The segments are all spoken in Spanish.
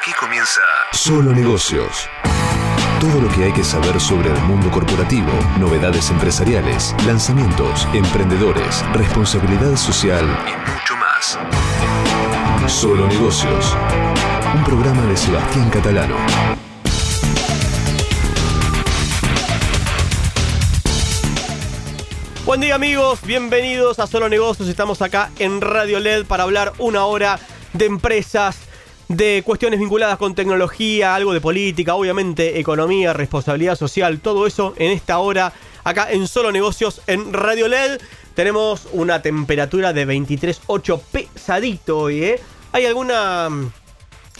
Aquí comienza Solo Negocios. Todo lo que hay que saber sobre el mundo corporativo, novedades empresariales, lanzamientos, emprendedores, responsabilidad social y mucho más. Solo Negocios. Un programa de Sebastián Catalano. Buen día amigos, bienvenidos a Solo Negocios. Estamos acá en Radio LED para hablar una hora de empresas, de cuestiones vinculadas con tecnología, algo de política, obviamente economía, responsabilidad social, todo eso en esta hora acá en Solo Negocios en Radio LED. Tenemos una temperatura de 23.8 pesadito hoy, ¿eh? Hay alguna...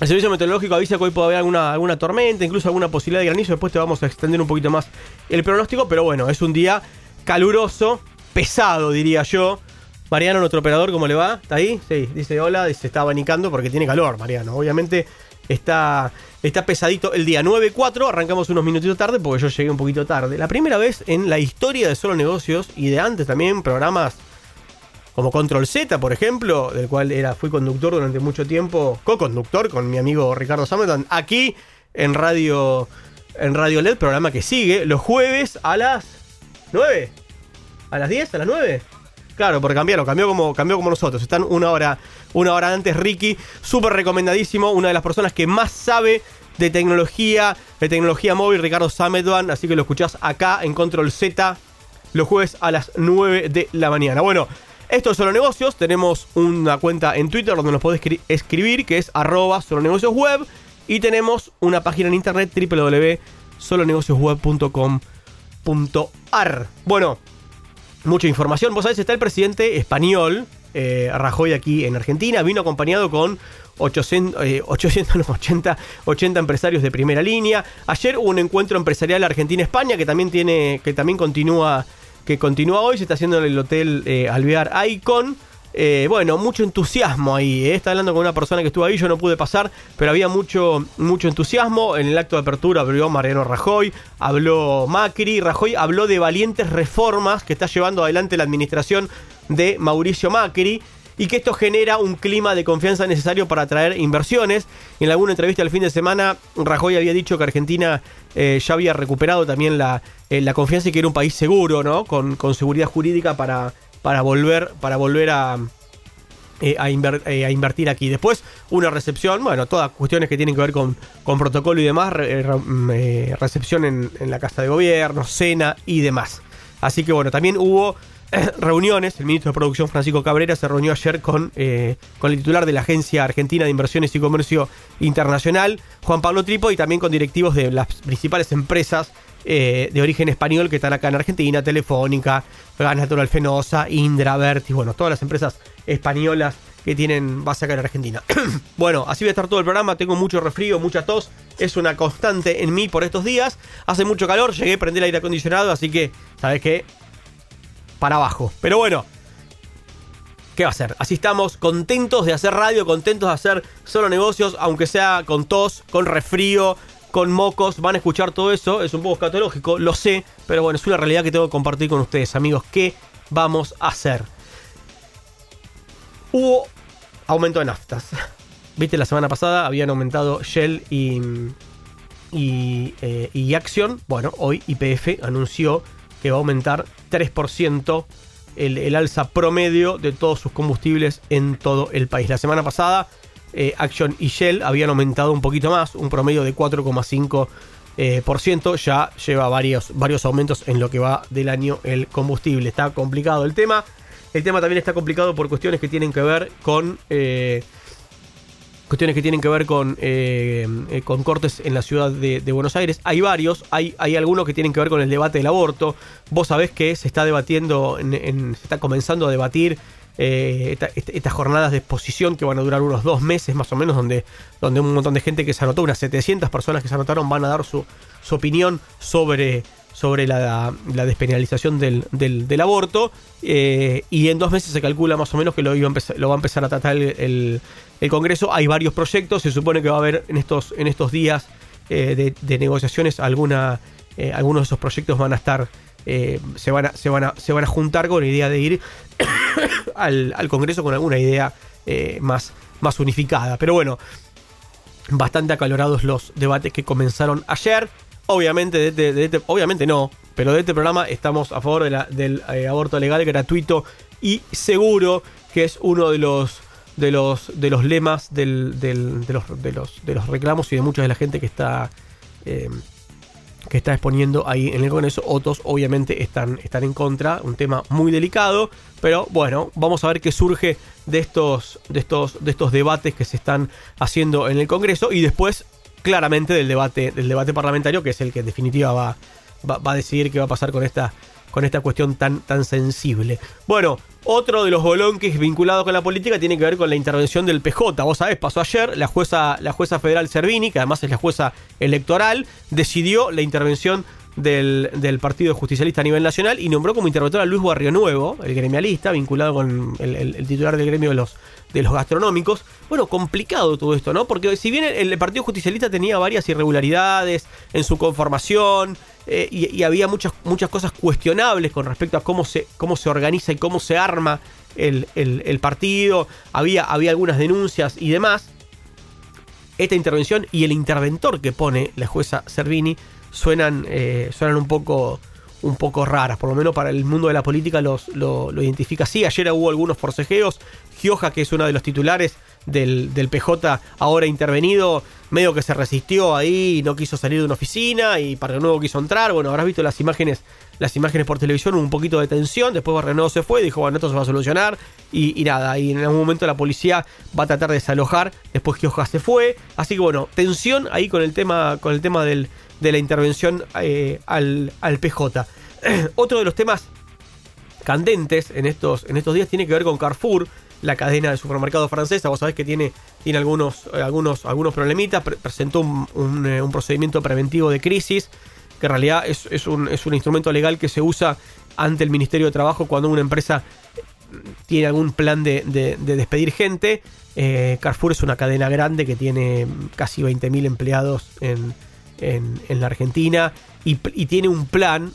El servicio meteorológico avisa que hoy puede haber alguna, alguna tormenta, incluso alguna posibilidad de granizo. Después te vamos a extender un poquito más el pronóstico, pero bueno, es un día caluroso, pesado diría yo. Mariano, nuestro operador, ¿cómo le va? ¿Está ahí? Sí, dice hola, se está abanicando porque tiene calor, Mariano. Obviamente está, está pesadito el día 9-4, arrancamos unos minutitos tarde porque yo llegué un poquito tarde. La primera vez en la historia de Solo Negocios y de antes también programas como Control Z, por ejemplo, del cual era, fui conductor durante mucho tiempo, co-conductor con mi amigo Ricardo Sameton, aquí en Radio, en Radio LED, programa que sigue los jueves a las 9. ¿A las 10? ¿A las 9? Claro, porque cambiaron, cambió como, cambió como nosotros. Están una hora, una hora antes, Ricky. Súper recomendadísimo. Una de las personas que más sabe de tecnología, de tecnología móvil, Ricardo Sametwan. Así que lo escuchás acá en Control Z los jueves a las 9 de la mañana. Bueno, esto es Solo Negocios. Tenemos una cuenta en Twitter donde nos podés escribir, que es arroba solonegociosweb. Y tenemos una página en internet www.solonegociosweb.com.ar. Bueno, mucha información. Vos sabés, está el presidente español, eh, Rajoy, aquí en Argentina. Vino acompañado con 800, 80, eh, empresarios de primera línea. Ayer hubo un encuentro empresarial Argentina-España que también tiene, que también continúa, que continúa hoy. Se está haciendo en el hotel eh, Alvear Icon. Eh, bueno, mucho entusiasmo ahí. Eh. Está hablando con una persona que estuvo ahí, yo no pude pasar, pero había mucho, mucho entusiasmo. En el acto de apertura habló Mariano Rajoy, habló Macri. Rajoy habló de valientes reformas que está llevando adelante la administración de Mauricio Macri y que esto genera un clima de confianza necesario para atraer inversiones. En alguna entrevista el fin de semana, Rajoy había dicho que Argentina eh, ya había recuperado también la, la, confianza y que era un país seguro, ¿no? Con seguridad jurídica para para volver, para volver a, eh, eh, a, invertir aquí. Después, una recepción, bueno, todas cuestiones que tienen que ver con, con protocolo y demás, mm, recepción en, la Casa de Gobierno, cena y demás. Así que bueno, también hubo reuniones. El ministro de Producción, Francisco Cabrera, se reunió ayer con, eh, con el titular de la Agencia Argentina de Inversiones y Comercio Internacional, Juan Pablo Tripo, y también con directivos de las principales empresas eh, de origen español que están acá en Argentina, Telefónica, Gas Natural Fenosa, Indra, Vertis, bueno, todas las empresas españolas que tienen base acá en Argentina. bueno, así va a estar todo el programa, tengo mucho resfrío, mucha tos, es una constante en mí por estos días, hace mucho calor, llegué a prender el aire acondicionado, así que, ¿sabes qué? Para abajo. Pero bueno, ¿qué va a ser? Así estamos contentos de hacer radio, contentos de hacer solo negocios, aunque sea con tos, con resfrío, con mocos, van a escuchar todo eso, es un poco escatológico, lo sé, pero bueno, es una realidad que tengo que compartir con ustedes, amigos. ¿Qué vamos a hacer? Hubo aumento de naftas. Viste, la semana pasada habían aumentado Shell y, y, eh, Action. Bueno, hoy YPF anunció que va a aumentar 3% el, el alza promedio de todos sus combustibles en todo el país. La semana pasada eh, Action y Shell habían aumentado un poquito más, un promedio de 4,5%. Eh, por ciento, ya lleva varios, varios aumentos en lo que va del año el combustible. Está complicado el tema. El tema también está complicado por cuestiones que tienen que ver con. Eh, cuestiones que tienen que ver con, con cortes en la ciudad de, Buenos Aires. Hay varios, hay, hay algunos que tienen que ver con el debate del aborto. Vos sabés que se está debatiendo, se está comenzando a debatir eh, estas jornadas de exposición que van a durar unos dos meses más o menos, donde, donde un montón de gente que se anotó, unas 700 personas que se anotaron, van a dar su, su opinión sobre, sobre la, despenalización del, del, aborto. Eh, y en dos meses se calcula más o menos que lo, iba lo va a empezar a tratar el, el, Congreso. Hay varios proyectos, se supone que va a haber en estos, en estos días eh, de, negociaciones algunos de esos proyectos van a estar eh, se, van a, se, van a, se van a juntar con la idea de ir al, Congreso con alguna idea eh, más, más unificada. Pero bueno, bastante acalorados los debates que comenzaron ayer. Obviamente, de, este, obviamente no, pero de este programa estamos a favor del eh, aborto legal, gratuito y seguro, que es uno de los de los de los lemas del, de, los, de, los, de los reclamos y de mucha de la gente que está que está exponiendo ahí en el Congreso. Otros obviamente están, están en contra, un tema muy delicado, pero bueno, vamos a ver qué surge de estos, de estos, de estos debates que se están haciendo en el Congreso y después claramente del debate, del debate parlamentario, que es el que en definitiva va, va, a decidir qué va a pasar con esta, con esta cuestión tan, tan sensible. Bueno, otro de los bolonques vinculados con la política tiene que ver con la intervención del PJ. Vos sabés, pasó ayer, la jueza, la jueza federal Servini, que además es la jueza electoral, decidió la intervención del, Partido Justicialista a nivel nacional y nombró como interventor a Luis Barrio Nuevo, el gremialista, vinculado con el, titular del gremio de los, de los gastronómicos. Bueno, complicado todo esto, ¿no? Porque si bien el, Partido Justicialista tenía varias irregularidades en su conformación eh, y, había muchas, muchas cosas cuestionables con respecto a cómo se, cómo se organiza y cómo se arma el, partido, había, había algunas denuncias y demás. Esta intervención y el interventor que pone la jueza Servini suenan, eh, suenan un poco un poco raras, por lo menos para el mundo de la política los, lo, identifica así. Ayer hubo algunos forcejeos. Gioja, que es uno de los titulares del, del, PJ, ahora intervenido, medio que se resistió ahí, no quiso salir de una oficina y para nuevo quiso entrar. Bueno, habrás visto las imágenes, las imágenes por televisión, un poquito de tensión. Después Barrenuevo se fue, dijo, bueno, esto se va a solucionar. Y, nada, y en algún momento la policía va a tratar de desalojar. Después Gioja se fue. Así que bueno, tensión ahí con el tema, con el tema del, de la intervención eh, al, PJ. Otro de los temas candentes en estos, en estos días tiene que ver con Carrefour, la cadena de supermercados francesa. Vos sabés que tiene, tiene algunos, eh, algunos, algunos problemitas. presentó eh, un, procedimiento preventivo de crisis, que en realidad es, un, instrumento legal que se usa ante el Ministerio de Trabajo cuando una empresa tiene algún plan de, despedir gente. Carrefour es una cadena grande que tiene casi 20.000 empleados en, en, la Argentina y, tiene un plan,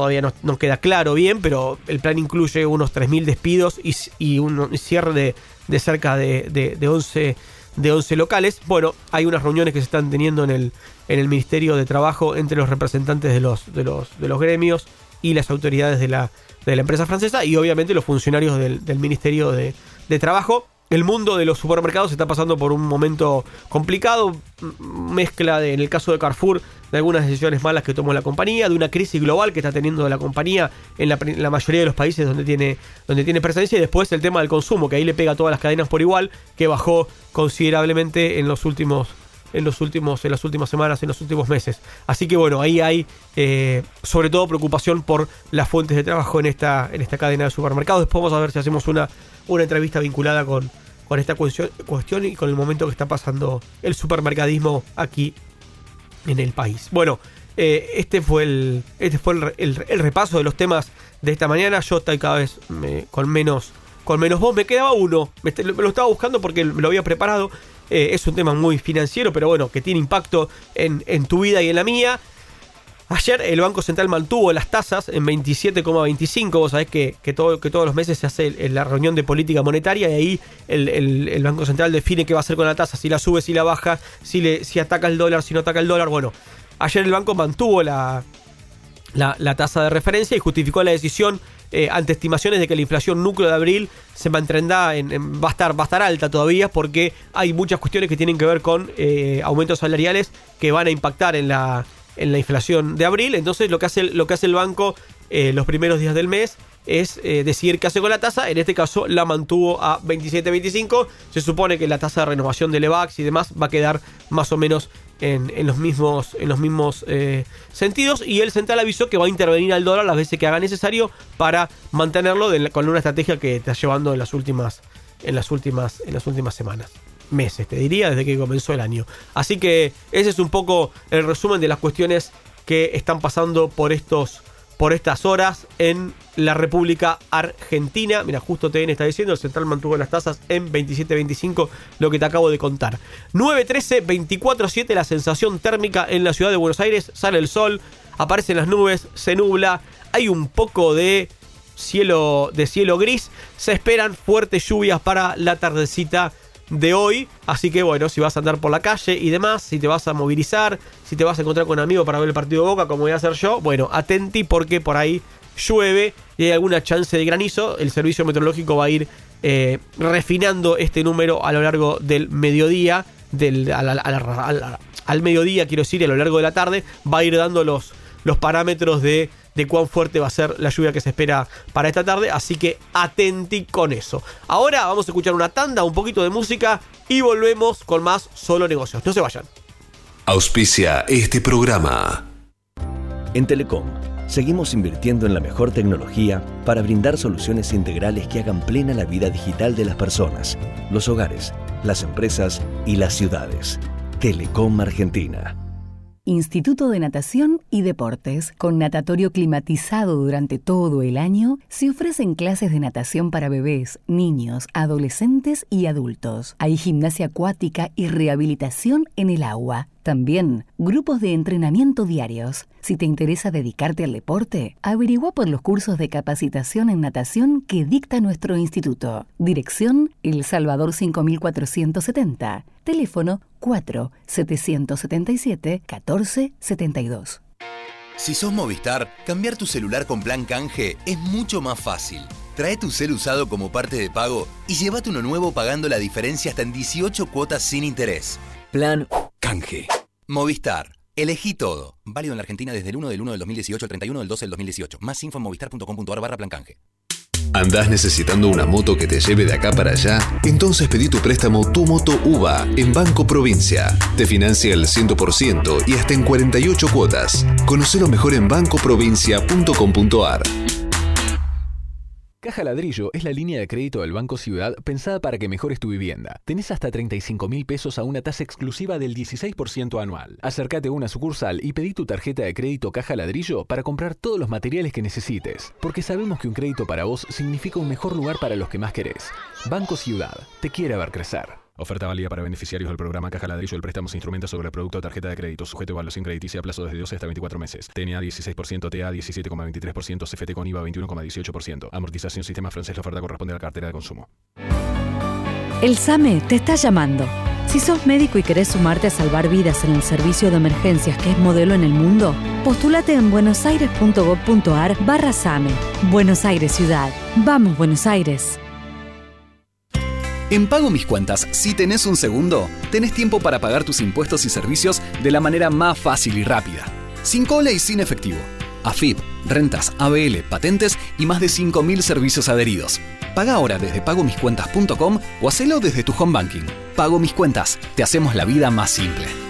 todavía no, queda claro bien, pero el plan incluye unos 3.000 despidos y, un cierre de, cerca de, de, 11 de 11 locales. Bueno, hay unas reuniones que se están teniendo en el, en el Ministerio de Trabajo entre los representantes de los, de los, de los gremios y las autoridades de la, de la empresa francesa y obviamente los funcionarios del, del Ministerio de, de Trabajo el mundo de los supermercados está pasando por un momento complicado, mezcla de, en el caso de Carrefour de algunas decisiones malas que tomó la compañía, de una crisis global que está teniendo la compañía en la, mayoría de los países donde tiene, donde tiene presencia y después el tema del consumo, que ahí le pega a todas las cadenas por igual, que bajó considerablemente en los últimos en los últimos en las últimas semanas en los últimos meses. Así que bueno ahí hay eh, sobre todo preocupación por las fuentes de trabajo en esta en esta cadena de supermercados. Después vamos a ver si hacemos una una entrevista vinculada con con esta cuestión, cuestión y con el momento que está pasando el supermercadismo aquí en el país. Bueno, eh, este fue, el, este fue el, repaso de los temas de esta mañana. Yo estoy cada vez con menos con menos voz. Me quedaba uno, me, lo estaba buscando porque lo había preparado. Eh, es un tema muy financiero, pero bueno, que tiene impacto en, en tu vida y en la mía. Ayer el Banco Central mantuvo las tasas en 27,25. Vos sabés que, que, todo, que, todos los meses se hace la reunión de política monetaria y ahí el, Banco Central define qué va a hacer con la tasa, si la sube, si la baja, si, le, si ataca el dólar, si no ataca el dólar. Bueno, ayer el banco mantuvo la, la, tasa de referencia y justificó la decisión eh, ante estimaciones de que la inflación núcleo de abril se mantendrá en, va, a estar, va a estar alta todavía porque hay muchas cuestiones que tienen que ver con eh, aumentos salariales que van a impactar en la en la inflación de abril. Entonces lo que hace, lo que hace el banco eh, los primeros días del mes es eh, decidir qué hace con la tasa. En este caso la mantuvo a 27.25. Se supone que la tasa de renovación del EVAX y demás va a quedar más o menos en, los mismos, en los mismos eh, sentidos. Y el central avisó que va a intervenir al dólar las veces que haga necesario para mantenerlo con una estrategia que está llevando en las últimas, en las últimas, en las últimas semanas meses, te diría, desde que comenzó el año. Así que ese es un poco el resumen de las cuestiones que están pasando por estos por estas horas en la República Argentina. Mira, justo TN está diciendo, el central mantuvo las tasas en 27.25, lo que te acabo de contar. 9.13, 24.7, la sensación térmica en la ciudad de Buenos Aires. Sale el sol, aparecen las nubes, se nubla, hay un poco de cielo, de cielo gris. Se esperan fuertes lluvias para la tardecita de hoy. Así que bueno, si vas a andar por la calle y demás, si te vas a movilizar, si te vas a encontrar con un amigo para ver el partido de Boca, como voy a hacer yo, bueno, atenti porque por ahí llueve y hay alguna chance de granizo. El servicio meteorológico va a ir eh, refinando este número a lo largo del mediodía, del, al, mediodía, quiero decir, a lo largo de la tarde, va a ir dando los, los parámetros de, de cuán fuerte va a ser la lluvia que se espera para esta tarde, así que atenti con eso. Ahora vamos a escuchar una tanda, un poquito de música y volvemos con más Solo Negocios. No se vayan. Auspicia este programa. En Telecom seguimos invirtiendo en la mejor tecnología para brindar soluciones integrales que hagan plena la vida digital de las personas, los hogares, las empresas y las ciudades. Telecom Argentina. Instituto de Natación y Deportes, con natatorio climatizado durante todo el año, se ofrecen clases de natación para bebés, niños, adolescentes y adultos. Hay gimnasia acuática y rehabilitación en el agua. También grupos de entrenamiento diarios. Si te interesa dedicarte al deporte, averigua por los cursos de capacitación en natación que dicta nuestro instituto. Dirección El Salvador 5470. Teléfono 4 777 1472. Si sos Movistar, cambiar tu celular con plan canje es mucho más fácil. Trae tu cel usado como parte de pago y llévate uno nuevo pagando la diferencia hasta en 18 cuotas sin interés. Plan canje. Movistar. Elegí todo. Válido en la Argentina desde el 1 del 1 del 2018 al 31 del 12 del 2018. Más info en movistar.com.ar barra plan canje. ¿Andás necesitando una moto que te lleve de acá para allá? Entonces pedí tu préstamo Tu Moto UVA en Banco Provincia. Te financia el 100% y hasta en 48 cuotas. Conocelo mejor en bancoprovincia.com.ar. Caja Ladrillo es la línea de crédito del Banco Ciudad pensada para que mejores tu vivienda. Tenés hasta 35 mil pesos a una tasa exclusiva del 16% anual. Acércate a una sucursal y pedí tu tarjeta de crédito Caja Ladrillo para comprar todos los materiales que necesites. Porque sabemos que un crédito para vos significa un mejor lugar para los que más querés. Banco Ciudad, te quiere ver crecer. Oferta válida para beneficiarios del programa Caja Ladrillo del préstamo instrumenta sobre el producto de tarjeta de crédito sujeto a evaluación crediticia a plazo desde 12 hasta 24 meses. TNA 16%, TA 17,23%, CFT con IVA 21,18%. Amortización sistema francés. La oferta corresponde a la cartera de consumo. El SAME te está llamando. Si sos médico y querés sumarte a salvar vidas en el servicio de emergencias que es modelo en el mundo, postúlate en buenosaires.gov.ar barra SAME. Buenos Aires Ciudad. Vamos, Buenos Aires. En Pago Mis Cuentas, si tenés un segundo, tenés tiempo para pagar tus impuestos y servicios de la manera más fácil y rápida. Sin cola y sin efectivo. AFIP, rentas, ABL, patentes y más de 5.000 servicios adheridos. Paga ahora desde pagomiscuentas.com o hacelo desde tu home banking. Pago Mis Cuentas, te hacemos la vida más simple.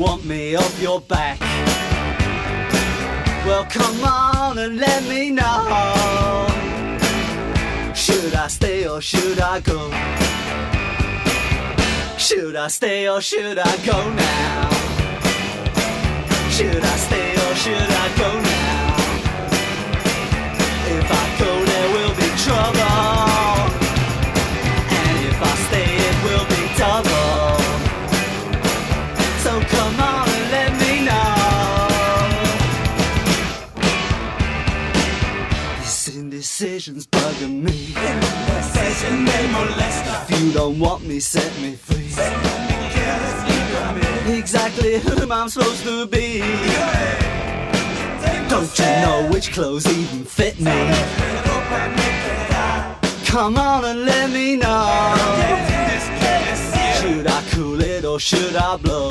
want me off your back, well come on and let me know. Should I stay or should I go? Should I stay or should I go now? Should I stay or should I go now? If I go, there will be trouble. Indecision's bugging me. If you don't want me, set me free. Exactly whom I'm supposed to be. Don't you know which clothes even fit me? Come on and let me know. Should I cool it or should I blow?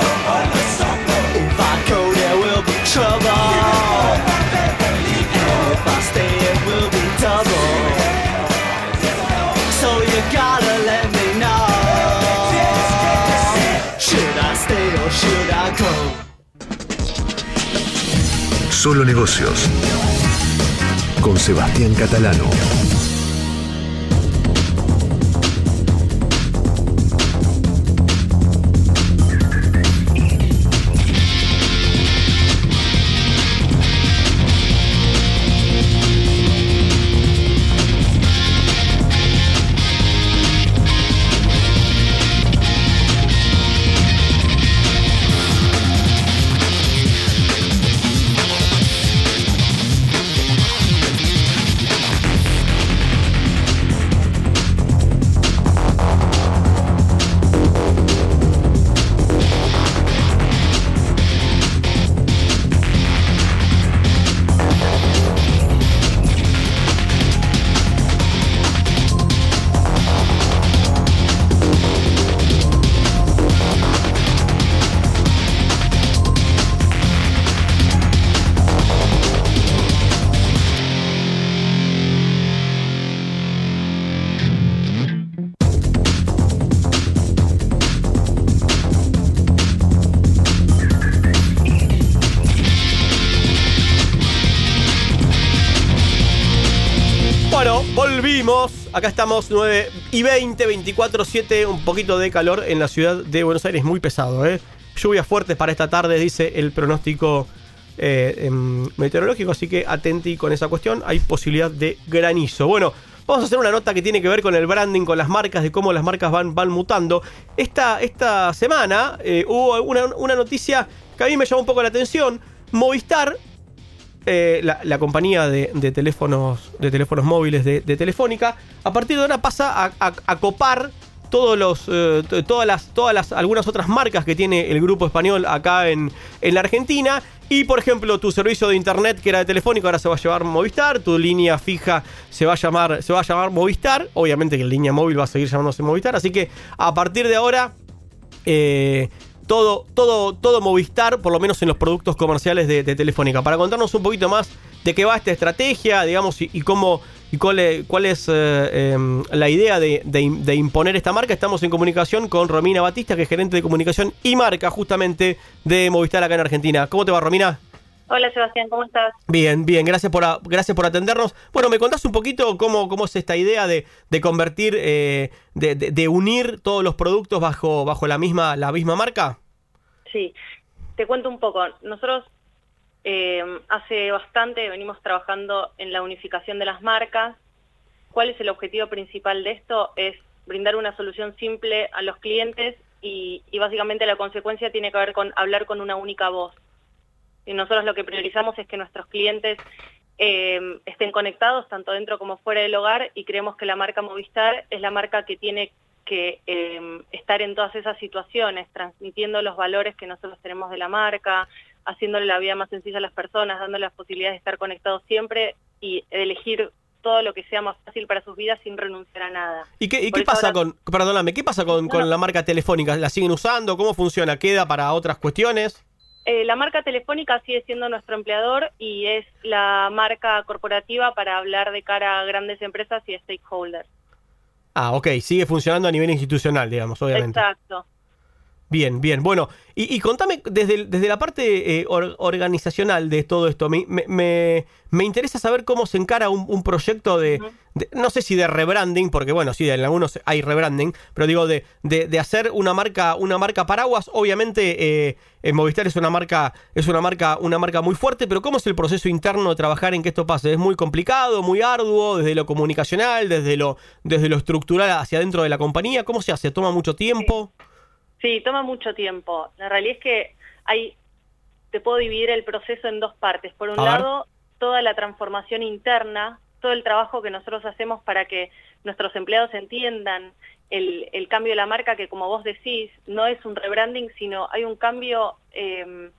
Solo negocios. Con Sebastián Catalano. 9 y 20, 24, 7. Un poquito de calor en la ciudad de Buenos Aires, muy pesado, ¿eh? Lluvias fuertes para esta tarde, dice el pronóstico eh, em, meteorológico. Así que atenti con esa cuestión. Hay posibilidad de granizo. Bueno, vamos a hacer una nota que tiene que ver con el branding, con las marcas, de cómo las marcas van, van mutando. Esta, esta semana eh, hubo una, una noticia que a mí me llamó un poco la atención. Movistar eh, la, compañía de, teléfonos de teléfonos móviles de, Telefónica a partir de ahora pasa a, a- copar todos los eh, todas las todas las algunas otras marcas que tiene el grupo español acá en, en la Argentina. Y por ejemplo tu servicio de internet que era de Telefónica ahora se va a llamar Movistar tu línea fija se va a llamar se va a llamar Movistar. Obviamente que la línea móvil va a seguir llamándose Movistar así que a partir de ahora eh, todo, todo, todo Movistar, por lo menos en los productos comerciales de, Telefónica. Para contarnos un poquito más de qué va esta estrategia, digamos, y, cómo y cuál es, eh, em, la idea de, de de imponer esta marca, estamos en comunicación con Romina Batista, que es gerente de comunicación y marca justamente de Movistar acá en Argentina. ¿Cómo te va, Romina? Hola Sebastián, ¿cómo estás? Bien, bien, gracias por, gracias por atendernos. Bueno, ¿me contás un poquito cómo, cómo es esta idea de, de convertir, eh, de, de- de unir todos los productos bajo, bajo la, misma, la misma marca? Sí, te cuento un poco. Nosotros eh, hace bastante venimos trabajando en la unificación de las marcas. ¿Cuál es el objetivo principal de esto? Es brindar una solución simple a los clientes y, y básicamente la consecuencia tiene que ver con hablar con una única voz. Y nosotros lo que priorizamos es que nuestros clientes eh, estén conectados tanto dentro como fuera del hogar y creemos que la marca Movistar es la marca que tiene que eh, estar en todas esas situaciones, transmitiendo los valores que nosotros tenemos de la marca, haciéndole la vida más sencilla a las personas, dándole la posibilidad de estar conectados siempre y elegir todo lo que sea más fácil para sus vidas sin renunciar a nada. ¿Y qué, y qué pasa ahora- con, perdóname, qué pasa con, No, con no. la marca telefónica? ¿La siguen usando? ¿Cómo funciona? ¿Queda para otras cuestiones? Eh, la marca telefónica sigue siendo nuestro empleador y es la marca corporativa para hablar de cara a grandes empresas y stakeholders. Ah, ok, sigue funcionando a nivel institucional, digamos, obviamente. Exacto. Bien, bien. Bueno, y, y contame desde, desde la parte eh, or- organizacional de todo esto. Me, me- me- me interesa saber cómo se encara un, un proyecto de, de- no sé si de rebranding, porque bueno, sí, en algunos hay rebranding, pero digo de, de- de hacer una marca, una marca paraguas. Obviamente, eh, Movistar es una marca, es una marca, una marca muy fuerte, pero ¿cómo es el proceso interno de trabajar en que esto pase? ¿Es muy complicado, muy arduo, desde lo comunicacional, desde lo, desde lo estructural hacia adentro de la compañía? ¿Cómo se hace? ¿Toma mucho tiempo? Sí, toma mucho tiempo. La realidad es que hay te puedo dividir el proceso en dos partes. Por un A ver. lado, toda la transformación interna, todo el trabajo que nosotros hacemos para que nuestros empleados entiendan el, el cambio de la marca, que como vos decís, no es un rebranding, sino hay un cambio eh,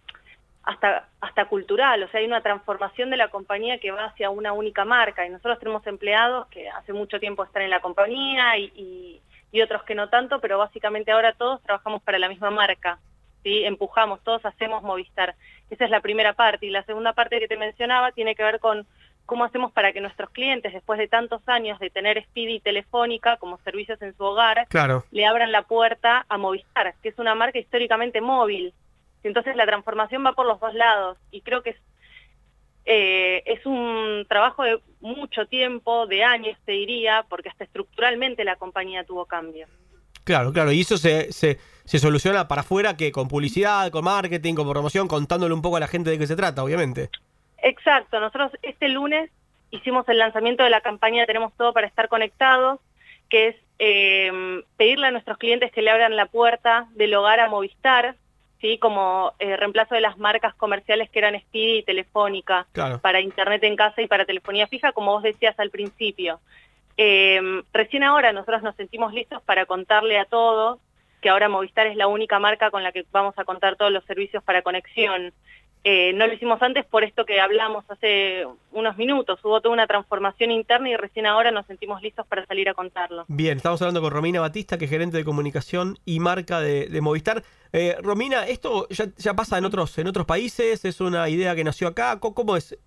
hasta, hasta cultural, o sea, hay una transformación de la compañía que va hacia una única marca. Y nosotros tenemos empleados que hace mucho tiempo están en la compañía y, y- y otros que no tanto, pero básicamente ahora todos trabajamos para la misma marca. ¿sí? Empujamos, todos hacemos Movistar. Esa es la primera parte. Y la segunda parte que te mencionaba tiene que ver con cómo hacemos para que nuestros clientes, después de tantos años de tener Speedy y Telefónica como servicios en su hogar, Claro. le abran la puerta a Movistar, que es una marca históricamente móvil. Entonces la transformación va por los dos lados y creo que es, eh, es un trabajo de mucho tiempo, de años te diría, porque hasta estructuralmente la compañía tuvo cambios. Claro, claro. Y eso se, se, se soluciona para afuera que con publicidad, con marketing, con promoción, contándole un poco a la gente de qué se trata, obviamente. Exacto, nosotros este lunes hicimos el lanzamiento de la campaña Tenemos todo para estar conectados, que es eh, pedirle a nuestros clientes que le abran la puerta del hogar a Movistar, ¿sí? como eh, reemplazo de las marcas comerciales que eran Speedy y Telefónica, Claro. para Internet en casa y para telefonía fija, como vos decías al principio. Eh, recién ahora nosotros nos sentimos listos para contarle a todos que ahora Movistar es la única marca con la que vamos a contar todos los servicios para conexión. Eh, no lo hicimos antes por esto que hablamos hace unos minutos. Hubo toda una transformación interna y recién ahora nos sentimos listos para salir a contarlo. Bien, estamos hablando con Romina Batista, que es gerente de comunicación y marca de, de Movistar. Eh, Romina, ¿esto ya, ya pasa en otros, en otros países? ¿Es una idea que nació acá? ¿Cómo, cómo es?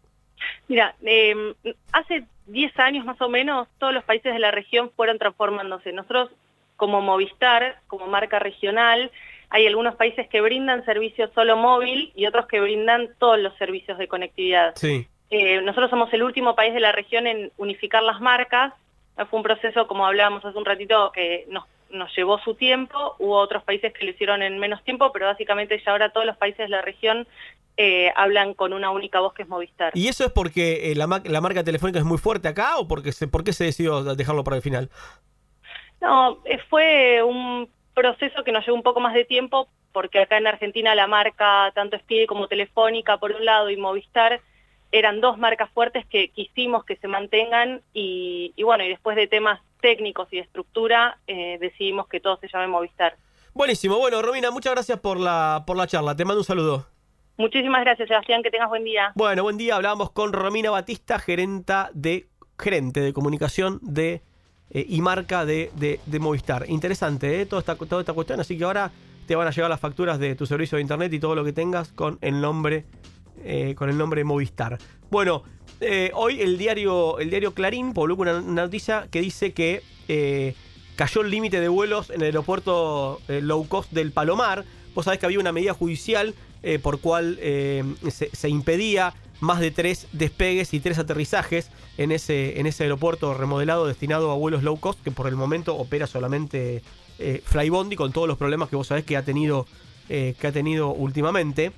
Mira, eh, hace 10 años más o menos todos los países de la región fueron transformándose. Nosotros como Movistar, como marca regional, hay algunos países que brindan servicios solo móvil y otros que brindan todos los servicios de conectividad. Sí. Eh, nosotros somos el último país de la región en unificar las marcas. Fue un proceso, como hablábamos hace un ratito, que nos, nos llevó su tiempo. Hubo otros países que lo hicieron en menos tiempo, pero básicamente ya ahora todos los países de la región eh, hablan con una única voz que es Movistar. ¿Y eso es porque eh, la, la marca telefónica es muy fuerte acá o porque se, por qué se decidió dejarlo para el final? No, eh, fue un proceso que nos llevó un poco más de tiempo porque acá en Argentina la marca, tanto Speedy como Telefónica por un lado y Movistar, eran dos marcas fuertes que quisimos que se mantengan y, y bueno, y después de temas técnicos y de estructura eh, decidimos que todo se llame Movistar. Buenísimo. Bueno, Romina, muchas gracias por la, por la charla. Te mando un saludo. Muchísimas gracias Sebastián, que tengas buen día. Bueno, buen día. Hablábamos con Romina Batista, gerenta de, gerente de comunicación de eh, y marca de, de- Movistar. Interesante, ¿eh? Toda esta, toda esta cuestión. Así que ahora te van a llegar las facturas de tu servicio de internet y todo lo que tengas con el nombre, eh, con el nombre Movistar. Bueno, eh, hoy el diario, el diario Clarín publicó una, noticia que dice que cayó el límite de vuelos en el aeropuerto low cost del Palomar. Vos sabés que había una medida judicial por cual se impedía más de tres despegues y tres aterrizajes en ese, en ese aeropuerto remodelado destinado a vuelos low cost, que por el momento opera solamente eh, Flybondi con todos los problemas que vos sabés que ha tenido, eh, que ha tenido últimamente.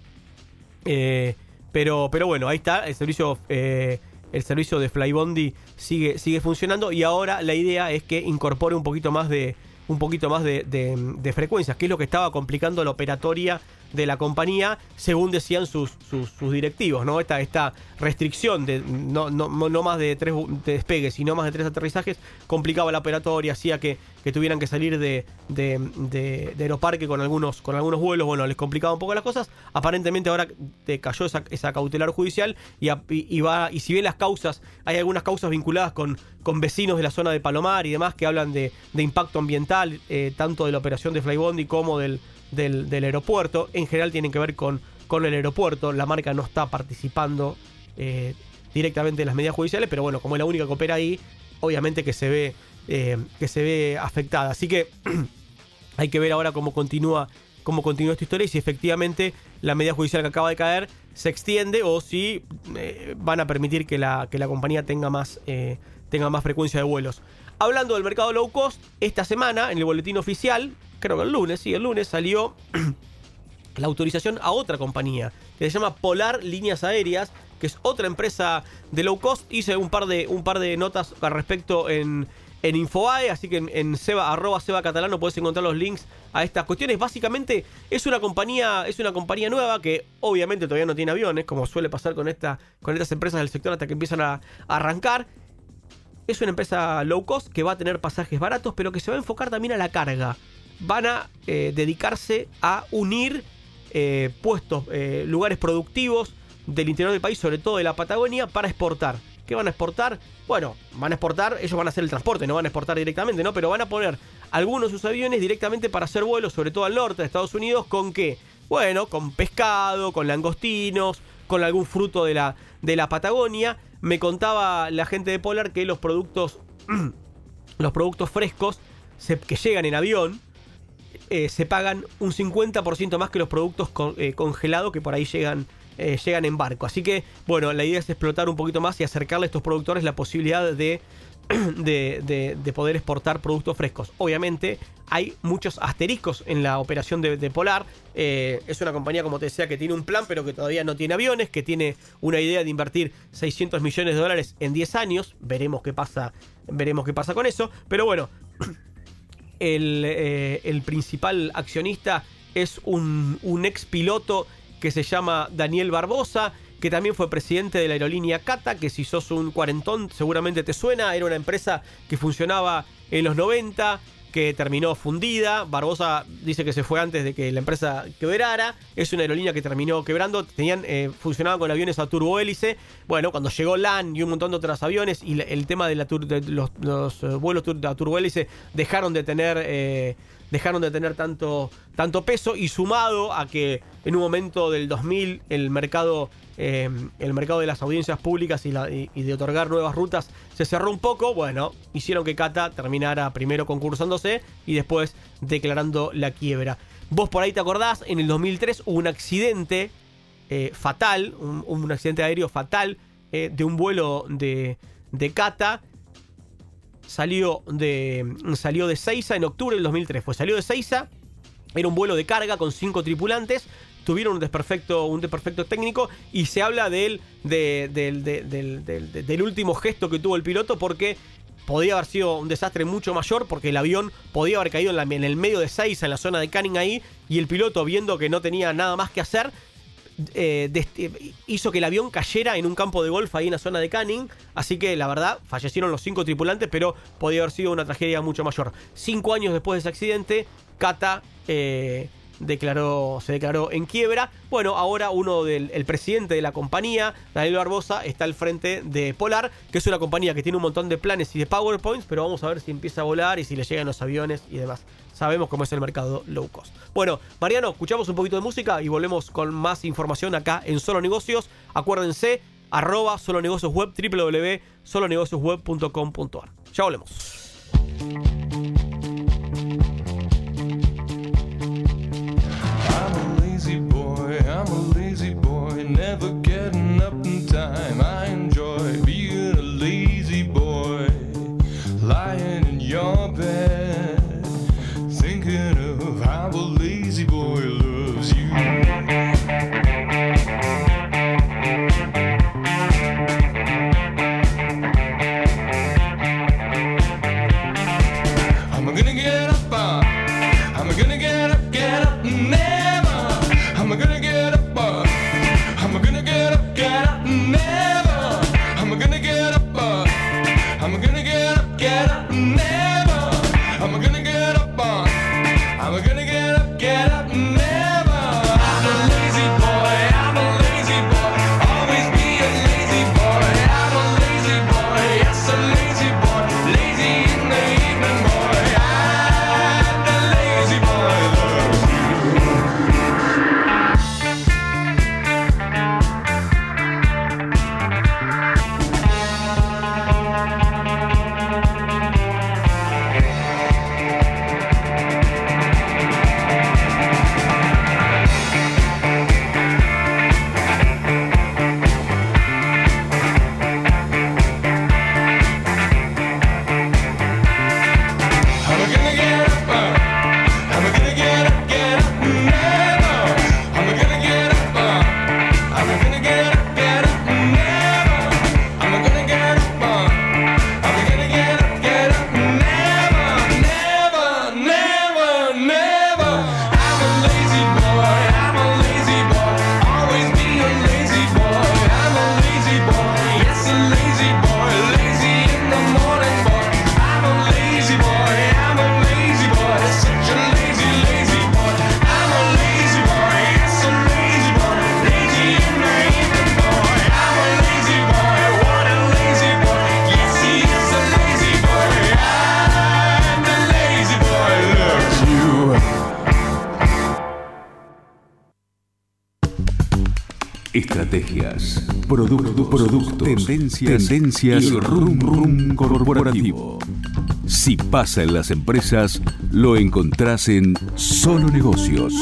Eh, pero, pero bueno, ahí está, el servicio, el servicio de Flybondi sigue, sigue funcionando y ahora la idea es que incorpore un poquito más de un poquito más de frecuencias, que es lo que estaba complicando la operatoria de la compañía, según decían sus, sus, directivos, ¿no? Esta, esta restricción de no, no, no más de tres despegues, sino más de tres aterrizajes, complicaba la operatoria, hacía que, que tuvieran que salir de, de, de- Aeroparque con algunos, con algunos vuelos, bueno, les complicaba un poco las cosas. Aparentemente ahora te cayó esa, esa cautelar judicial y, y- y va, y si bien las causas, hay algunas causas vinculadas con, con vecinos de la zona de Palomar y demás que hablan de, de impacto ambiental, eh, tanto de la operación de Flybondi como del, del, aeropuerto, en general tienen que ver con, con el aeropuerto. La marca no está participando eh, directamente en las medidas judiciales, pero bueno, como es la única que opera ahí, obviamente que se ve, eh, que se ve afectada. Así que hay que ver ahora cómo continúa, cómo continúa esta historia y si efectivamente la medida judicial que acaba de caer se extiende o si eh, van a permitir que la, que la compañía tenga más, tenga más frecuencia de vuelos. Hablando del mercado low cost, esta semana en el boletín oficial, creo que el lunes, sí, el lunes salió la autorización a otra compañía que se llama Polar Líneas Aéreas, que es otra empresa de low cost. Hice un par de, un par de notas al respecto en, en Infobae, así que en, en Seba, arroba Seba Catalano puedes encontrar los links a estas cuestiones. Básicamente es una compañía, es una compañía nueva que obviamente todavía no tiene aviones, como suele pasar con, esta, con estas empresas del sector hasta que empiezan a, a arrancar. Es una empresa low cost que va a tener pasajes baratos, pero que se va a enfocar también a la carga. Van a eh, dedicarse a unir eh, puestos, eh, lugares productivos del interior del país, sobre todo de la Patagonia, para exportar. ¿Qué van a exportar? Bueno, van a exportar, ellos van a hacer el transporte, no van a exportar directamente, ¿no? Pero van a poner algunos de sus aviones directamente para hacer vuelos, sobre todo al norte de Estados Unidos, ¿con qué? Bueno, con pescado, con langostinos, con algún fruto de la, de la Patagonia. Me contaba la gente de Polar que los productos, los productos frescos que llegan en avión, eh, se pagan un 50% más que los productos eh, congelados que por ahí llegan, eh, llegan en barco. Así que, bueno, la idea es explotar un poquito más y acercarle a estos productores la posibilidad de, de, de- de poder exportar productos frescos. Obviamente, hay muchos asteriscos en la operación de, Polar. Es una compañía, como te decía, que tiene un plan, pero que todavía no tiene aviones, que tiene una idea de invertir 600 millones de dólares en 10 años. Veremos qué pasa, veremos qué pasa con eso. Pero bueno, el, eh, el principal accionista es un, un ex piloto que se llama Daniel Barbosa, que también fue presidente de la aerolínea Cata, que si sos un cuarentón seguramente te suena, era una empresa que funcionaba en los 90, que terminó fundida, Barbosa dice que se fue antes de que la empresa quebrara, es una aerolínea que terminó quebrando, tenían eh, funcionaban con aviones a turbohélice, bueno, cuando llegó LAN y un montón de otros aviones y el tema de, la tur- de los, eh, vuelos a turbohélice dejaron de tener eh, dejaron de tener tanto, tanto peso y sumado a que en un momento del 2000 el mercado, eh, el mercado de las audiencias públicas y, de otorgar nuevas rutas se cerró un poco, bueno, hicieron que Cata terminara primero concursándose y después declarando la quiebra. Vos por ahí te acordás, en el 2003 hubo un accidente eh, fatal, un, accidente aéreo fatal eh, de un vuelo de, de Cata salió de, salió de Seiza en octubre del 2003. Fue, salió de Seiza, era un vuelo de carga con cinco tripulantes. Tuvieron un desperfecto, un desperfecto técnico y se habla del, de- del, de- del- del- de- del último gesto que tuvo el piloto porque podía haber sido un desastre mucho mayor porque el avión podía haber caído en, el medio de Seiza, en la zona de Canning ahí, y el piloto viendo que no tenía nada más que hacer, eh, hizo que el avión cayera en un campo de golf ahí en la zona de Canning. Así que la verdad, fallecieron los cinco tripulantes, pero podía haber sido una tragedia mucho mayor. Cinco años después de ese accidente, Cata eh, declaró, se declaró en quiebra. Bueno, ahora uno del el presidente de la compañía, Daniel Barbosa, está al frente de Polar, que es una compañía que tiene un montón de planes y de PowerPoints, pero vamos a ver si empieza a volar y si le llegan los aviones y demás. Sabemos cómo es el mercado low cost. Bueno, Mariano, escuchamos un poquito de música y volvemos con más información acá en Solo Negocios. Acuérdense, arroba Solo Negocios Web, www.solonegociosweb.com.ar. Ya volvemos. I'm a lazy boy, I'm a lazy boy, never getting up in time. I productos, productos tendencias, tendencias y rum rum corporativo. Si pasa en las empresas, lo encontrás en Solo Negocios.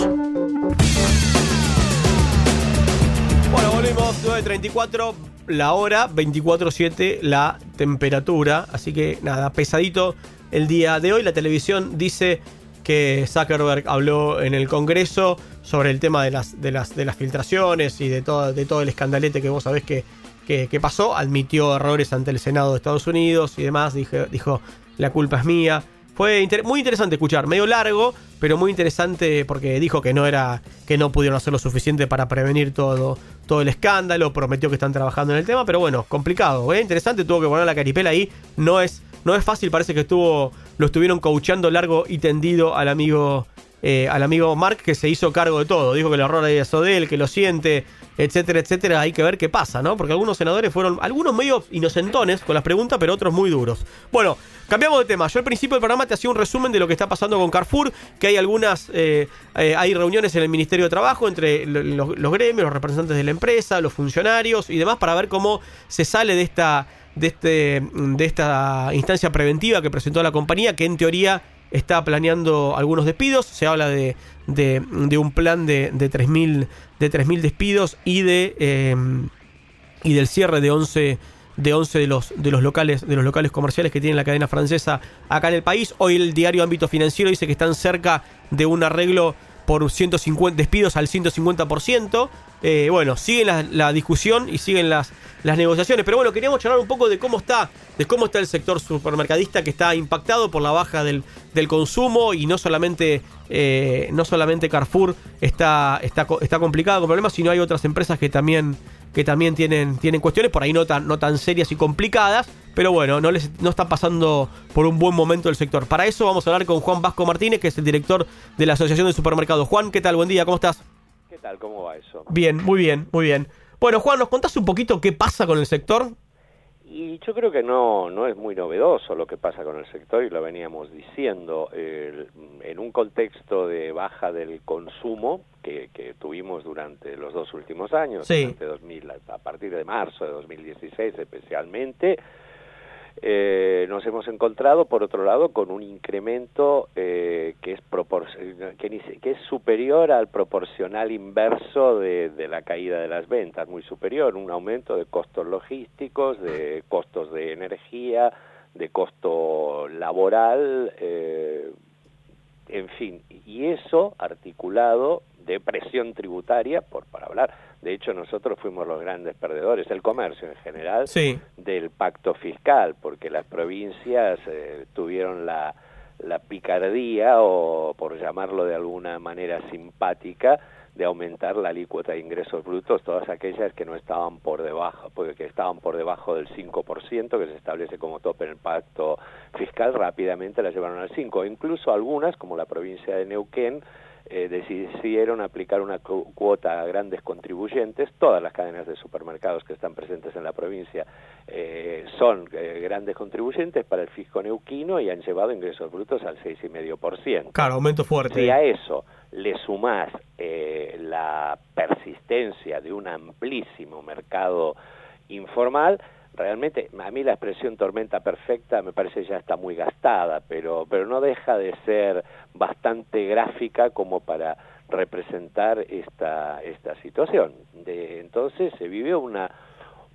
Bueno, volvimos 9.34, la hora, 24.7 la temperatura. Así que nada, pesadito el día de hoy. La televisión dice que Zuckerberg habló en el Congreso sobre el tema de las, de las, de las filtraciones y de todo, de todo el escandalete que vos sabés que, que, pasó. Admitió errores ante el Senado de Estados Unidos y demás. Dijo, la culpa es mía. Fue muy interesante escuchar, medio largo, pero muy interesante porque dijo que no era, que no pudieron hacer lo suficiente para prevenir todo, todo el escándalo, prometió que están trabajando en el tema, pero bueno, complicado, ¿eh? interesante, tuvo que poner la caripela ahí, no es, no es fácil, parece que estuvo, lo estuvieron coachando largo y tendido al amigo, eh, al amigo Mark que se hizo cargo de todo, dijo que el error de él, que lo siente, etcétera, etcétera, hay que ver qué pasa, ¿no? Porque algunos senadores fueron, algunos medio inocentones con las preguntas, pero otros muy duros. Bueno, cambiamos de tema. Yo al principio del programa te hacía un resumen de lo que está pasando con Carrefour, que hay algunas, eh, eh, hay reuniones en el Ministerio de Trabajo entre lo- lo- los gremios, los representantes de la empresa, los funcionarios y demás para ver cómo se sale de esta, de este, de esta instancia preventiva que presentó la compañía, que en teoría está planeando algunos despidos. Se habla de, de- un plan de, de 3.000 de 3.000 despidos y de eh, y del cierre de 11 de 11 de los de los locales de los locales comerciales que tiene la cadena francesa acá en el país. Hoy el diario Ámbito Financiero dice que están cerca de un arreglo por 150 despidos al 150%. Eh, bueno, sigue la, discusión y siguen las, negociaciones. Pero bueno, queríamos charlar un poco de cómo está, de cómo está el sector supermercadista que está impactado por la baja del, consumo y no solamente, eh, no solamente Carrefour está, está, co- está complicado con problemas, sino hay otras empresas que también, que también tienen, tienen cuestiones, por ahí no tan, no tan serias y complicadas, pero bueno, no, les, no están pasando por un buen momento el sector. Para eso vamos a hablar con Juan Vasco Martínez, que es el director de la Asociación de Supermercados. Juan, ¿qué tal? Buen día, ¿cómo estás? ¿Qué tal? ¿Cómo va eso? Bien, muy bien, muy bien. Bueno, Juan, ¿nos contás un poquito qué pasa con el sector? Y yo creo que no, no es muy novedoso lo que pasa con el sector y lo veníamos diciendo. En un contexto de baja del consumo que, que tuvimos durante los dos últimos años, Sí. durante 2000, a partir de marzo de 2016 especialmente, eh, nos hemos encontrado, por otro lado, con un incremento eh, que, es que, que es superior al proporcional inverso de, de la caída de las ventas, muy superior, un aumento de costos logísticos, de costos de energía, de costo laboral, eh, en fin, y eso articulado de presión tributaria, por para hablar, de hecho nosotros fuimos los grandes perdedores, el comercio en general, Sí. del pacto fiscal, porque las provincias eh, tuvieron la, la picardía, o por llamarlo de alguna manera simpática, de aumentar la alícuota de ingresos brutos, todas aquellas que no estaban por debajo, porque que estaban por debajo del 5%, que se establece como tope en el pacto fiscal, rápidamente la llevaron al 5%. Incluso algunas, como la provincia de Neuquén, eh, decidieron aplicar una cu- cuota a grandes contribuyentes. Todas las cadenas de supermercados que están presentes en la provincia eh, son eh, grandes contribuyentes para el fisco neuquino y han llevado ingresos brutos al 6,5%. Claro, aumento fuerte. Si a eso le sumás la persistencia de un amplísimo mercado informal, realmente a mí la expresión tormenta perfecta me parece ya está muy gastada, pero, pero no deja de ser bastante gráfica como para representar esta, esta situación. Entonces se una,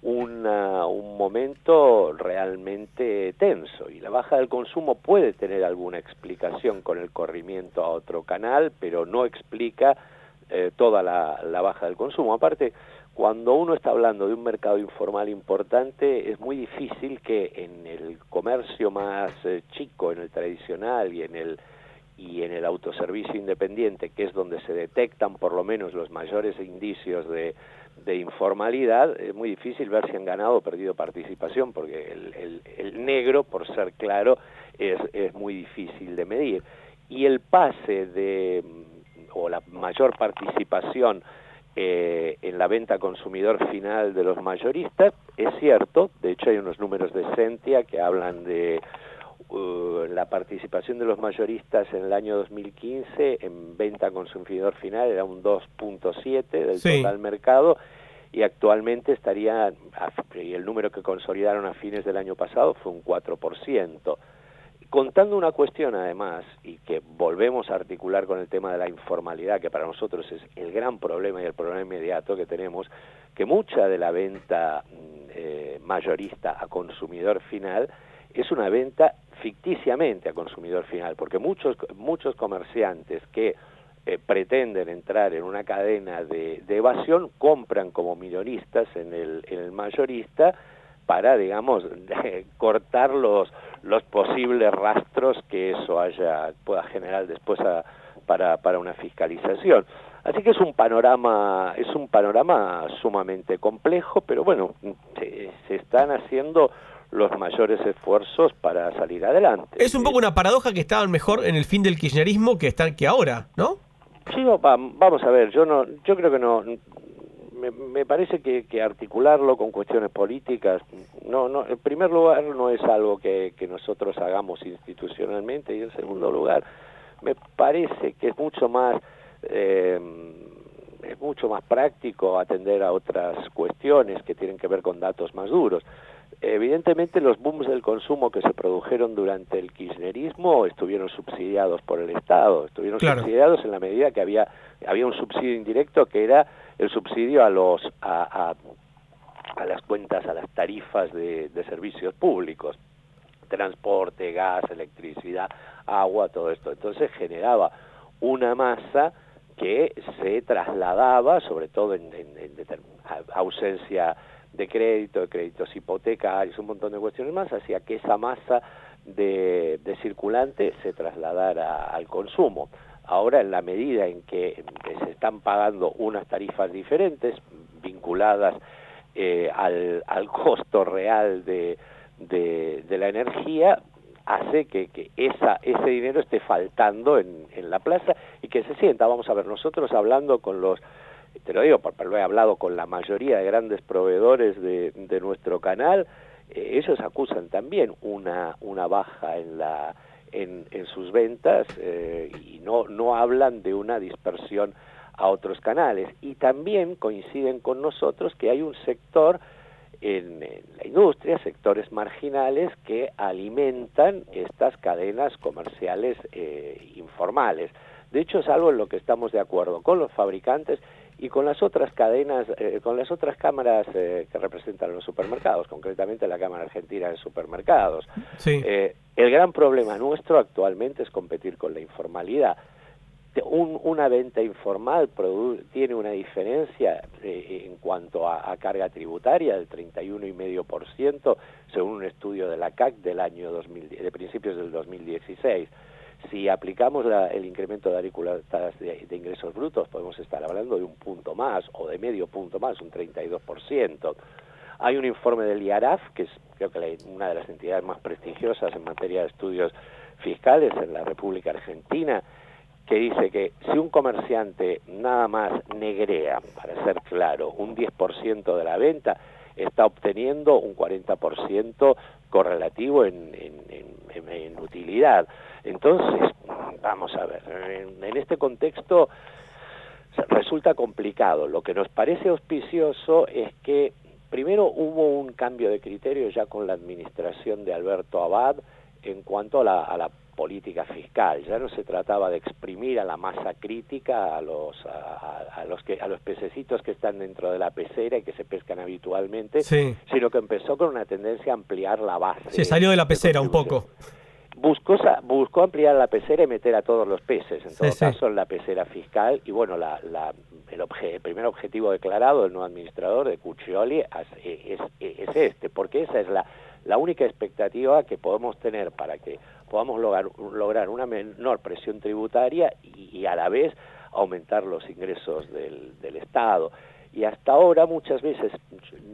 una, un momento realmente tenso y la baja del consumo puede tener alguna explicación con el corrimiento a otro canal, pero no explica eh, toda la, la baja del consumo. Aparte, cuando uno está hablando de un mercado informal importante, es muy difícil que en el comercio más eh, chico, en el tradicional y en el y en el autoservicio independiente, que es donde se detectan por lo menos los mayores indicios de, informalidad, es muy difícil ver si han ganado o perdido participación, porque el, negro, por ser claro, es, es muy difícil de medir. Y el pase de, o la mayor participación eh, en la venta consumidor final de los mayoristas, es cierto, de hecho hay unos números de Sentia que hablan de uh, la participación de los mayoristas en el año 2015 en venta consumidor final era un 2.7 del Sí. total mercado y actualmente estaría, y el número que consolidaron a fines del año pasado fue un 4%. Contando una cuestión además, y que volvemos a articular con el tema de la informalidad, que para nosotros es el gran problema y el problema inmediato que tenemos, que mucha de la venta mm, eh, mayorista a consumidor final es una venta ficticiamente a consumidor final, porque muchos, muchos comerciantes que eh, pretenden entrar en una cadena de, evasión compran como minoristas en el mayorista para, digamos, cortar los, los posibles rastros que eso haya pueda generar después a- para, para una fiscalización. Así que es un panorama es un panorama sumamente complejo, pero bueno, se, se están haciendo los mayores esfuerzos para salir adelante. Es un poco una paradoja que estaban mejor en el fin del kirchnerismo que están que ahora, ¿no? Sí, vamos a ver, yo no, yo creo que no, me, me parece que, que articularlo con cuestiones políticas, no, no, en primer lugar no es algo que, que nosotros hagamos institucionalmente y en segundo lugar me parece que es mucho más, eh, es mucho más práctico atender a otras cuestiones que tienen que ver con datos más duros. Evidentemente los booms del consumo que se produjeron durante el kirchnerismo estuvieron subsidiados por el Estado, estuvieron Claro. subsidiados en la medida que había había un subsidio indirecto que era el subsidio a los a, a, las cuentas, a las tarifas de, de servicios públicos, transporte, gas, electricidad, agua, todo esto. Entonces generaba una masa que se trasladaba, sobre todo en, ausencia de crédito, de créditos hipotecarios, un montón de cuestiones más, hacía que esa masa de, de circulante se trasladara al consumo. Ahora, en la medida en que, se están pagando unas tarifas diferentes, vinculadas eh, al, costo real de, la energía, hace que, ese dinero esté faltando en, la plaza y que se sienta. Vamos a ver, nosotros hablando con los, te lo digo porque lo he hablado con la mayoría de grandes proveedores de, de nuestro canal, eh, ellos acusan también una baja en la en, sus ventas eh, y no, no hablan de una dispersión a otros canales. Y también coinciden con nosotros que hay un sector en, en la industria, sectores marginales que alimentan estas cadenas comerciales eh, informales. De hecho, es algo en lo que estamos de acuerdo con los fabricantes y con las otras cadenas, eh, con las otras cámaras eh, que representan los supermercados, concretamente la Cámara Argentina de Supermercados. Sí. Eh, el gran problema nuestro actualmente es competir con la informalidad. Un- una venta informal produ- tiene una diferencia en cuanto a, a carga tributaria del 31,5% según un estudio de la CAC del año 2000, de principios del 2016. Si aplicamos el incremento de alícuotas de, ingresos brutos, podemos estar hablando de un punto más o de medio punto más, un 32%. Hay un informe del IARAF, que es creo que una de las entidades más prestigiosas en materia de estudios fiscales en la República Argentina, que dice que si un comerciante nada más negrea, para ser claro, un 10% de la venta, está obteniendo un 40% correlativo en- en- en- en utilidad. Entonces, vamos a ver, en, en este contexto resulta complicado. Lo que nos parece auspicioso es que primero hubo un cambio de criterio ya con la administración de Alberto Abad en cuanto a la, a la política fiscal. Ya no se trataba de exprimir a la masa crítica a los a, a- los que a los pececitos que están dentro de la pecera y que se pescan habitualmente, Sí. sino que empezó con una tendencia a ampliar la base. Se salió de la pecera un poco. buscó, buscó ampliar la pecera y meter a todos los peces, en todo sí. caso en la pecera fiscal, y bueno, la, la- el, obje- el primer objetivo declarado del nuevo administrador de Cuccioli es, es- es este, porque esa es la, la única expectativa que podemos tener para que podamos lograr, lograr una menor presión tributaria y, a la vez aumentar los ingresos del, Estado. Y hasta ahora muchas veces,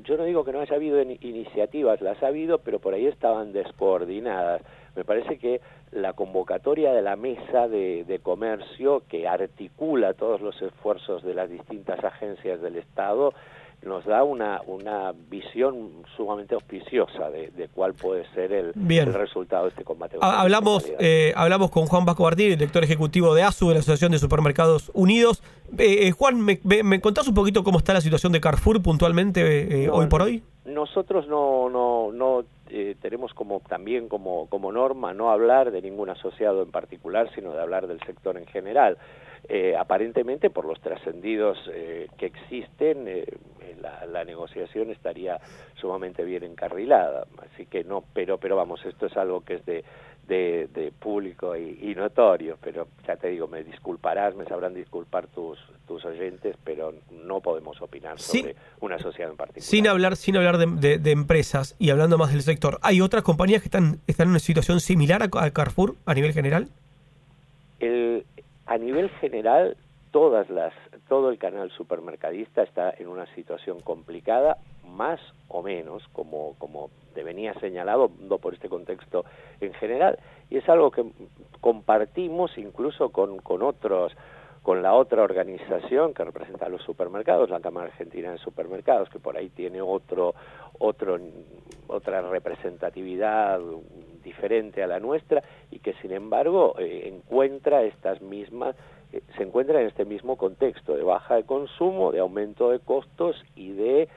yo no digo que no haya habido in- iniciativas, las ha habido, pero por ahí estaban descoordinadas. Me parece que la convocatoria de la mesa de comercio que articula todos los esfuerzos de las distintas agencias del Estado nos da una, una visión sumamente auspiciosa de, de cuál puede ser el, Bien. el resultado de este combate. Ha- Hablamos, eh, hablamos con Juan Vasco Martínez, director ejecutivo de ASU, de la Asociación de Supermercados Unidos. Eh, eh, Juan, ¿me, me, me contás un poquito cómo está la situación de Carrefour puntualmente eh, No, hoy por hoy? Nosotros no, no, no eh, tenemos como también como, como norma no hablar de ningún asociado en particular, sino de hablar del sector en general. Eh, aparentemente, por los trascendidos eh, que existen, eh, la, la negociación estaría sumamente bien encarrilada. Así que no, pero, pero vamos, esto es algo que es de, de, de público y, y notorio. Pero ya te digo, me disculparás, me sabrán disculpar tus, tus oyentes, pero no podemos opinar Sí. sobre una sociedad en particular. Sin hablar, sin hablar de, de- de empresas y hablando más del sector, ¿hay otras compañías que están, están en una situación similar a, a Carrefour a nivel general? A nivel general, todo el canal supermercadista está en una situación complicada, más o menos, como, como te venía señalado, por este contexto en general, y es algo que compartimos incluso con, con otros con la otra organización que representa a los supermercados, la Cámara Argentina de Supermercados, que por ahí tiene otro, otro, otra representatividad diferente a la nuestra y que sin embargo eh, encuentra estas mismas, eh, se encuentra en este mismo contexto de baja de consumo, de aumento de costos y de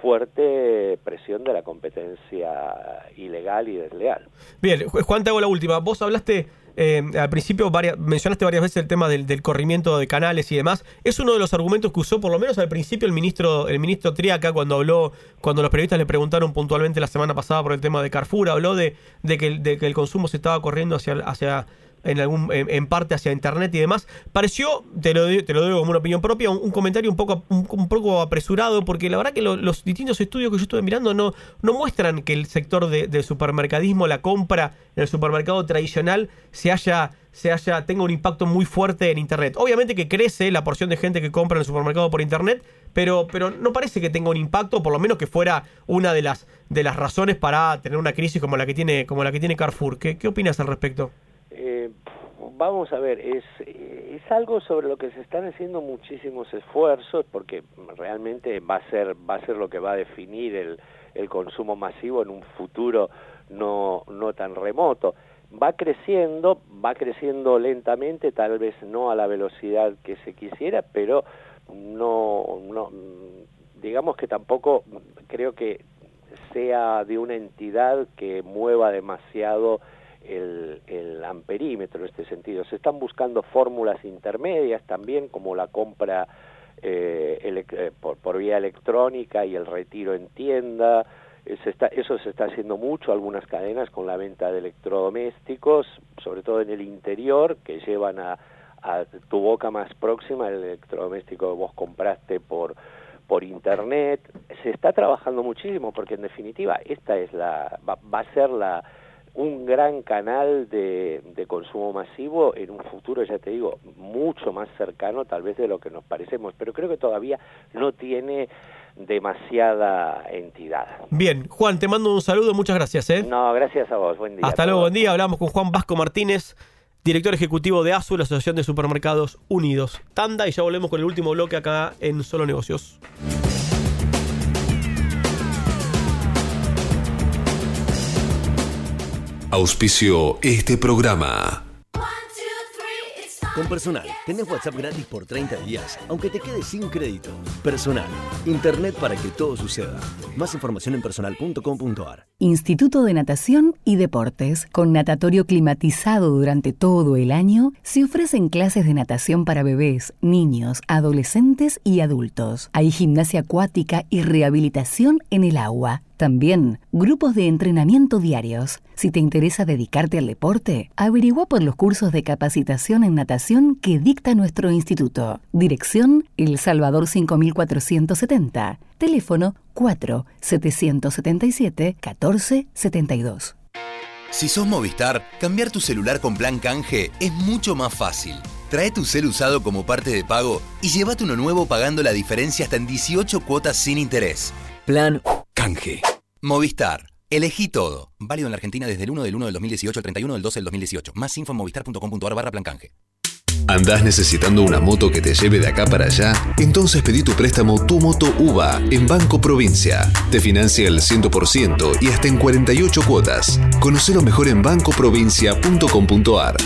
fuerte presión de la competencia ilegal y desleal. Bien, Ju- Juan, te hago la última. Vos hablaste eh, al principio, varias, mencionaste varias veces el tema del, del corrimiento de canales y demás. Es uno de los argumentos que usó, por lo menos al principio, el ministro, el ministro Triaca cuando habló, cuando los periodistas le preguntaron puntualmente la semana pasada por el tema de Carrefour, habló de, de que, el- de que el consumo se estaba corriendo hacia, hacia en algún en, parte hacia internet y demás. Pareció, te lo, te lo digo como una opinión propia, un, comentario un poco un, poco apresurado, porque la verdad que lo- los distintos estudios que yo estuve mirando no, no muestran que el sector de, de supermercadismo, la compra en el supermercado tradicional, se haya se haya tenga un impacto muy fuerte en internet. Obviamente que crece la porción de gente que compra en el supermercado por internet, pero pero no parece que tenga un impacto, por lo menos que fuera una de las de las razones para tener una crisis como la que tiene como la que tiene Carrefour. ¿Qué, qué opinas al respecto? Eh, vamos a ver, es, es algo sobre lo que se están haciendo muchísimos esfuerzos porque realmente va a ser, va a ser lo que va a definir el, el consumo masivo en un futuro no, no tan remoto. Va creciendo, va creciendo lentamente, tal vez no a la velocidad que se quisiera, pero no digamos que tampoco creo que sea de una entidad que mueva demasiado el, el amperímetro en este sentido. Se están buscando fórmulas intermedias también, como la compra eh, eh, por, por vía electrónica y el retiro en tienda. Eh, eso se está haciendo mucho, algunas cadenas con la venta de electrodomésticos, sobre todo en el interior, que llevan a, a tu boca más próxima el electrodoméstico que vos compraste por por internet se está trabajando muchísimo porque en definitiva esta es la va, va a ser la un gran canal de, de consumo masivo en un futuro ya te digo mucho más cercano tal vez de lo que nos parecemos pero creo que todavía no tiene demasiada entidad Bien, Juan, te mando un saludo, muchas gracias. ¿eh? no gracias a vos buen día Hasta luego, buen día. Hablamos con Juan Vasco Martínez, director ejecutivo de ASU, la Asociación de Supermercados Unidos. Tanda y ya volvemos con el último bloque acá en Solo Negocios. Auspicio este programa. Con Personal, tenés WhatsApp gratis por 30 días, aunque te quedes sin crédito. Personal, Internet para que todo suceda. Más información en personal.com.ar. Instituto de Natación y Deportes, con natatorio climatizado durante todo el año, se ofrecen clases de natación para bebés, niños, adolescentes y adultos. Hay gimnasia acuática y rehabilitación en el agua. También grupos de entrenamiento diarios. Si te interesa dedicarte al deporte, averigua por los cursos de capacitación en natación que dicta nuestro instituto. Dirección El Salvador 5470. Teléfono 4-777-1472. Si sos Movistar, cambiar tu celular con plan canje es mucho más fácil. Trae tu cel usado como parte de pago y llévate uno nuevo pagando la diferencia hasta en 18 cuotas sin interés. Plan Canje. Movistar. Elegí todo. Válido en la Argentina desde el 1 del 1 del 2018 al 31 del 12 del 2018. Más info en movistar.com.ar barra plan canje. ¿Andás necesitando una moto que te lleve de acá para allá? Entonces pedí tu préstamo Tu Moto UVA en Banco Provincia. Te financia el 100% y hasta en 48 cuotas. Conocelo mejor en bancoprovincia.com.ar.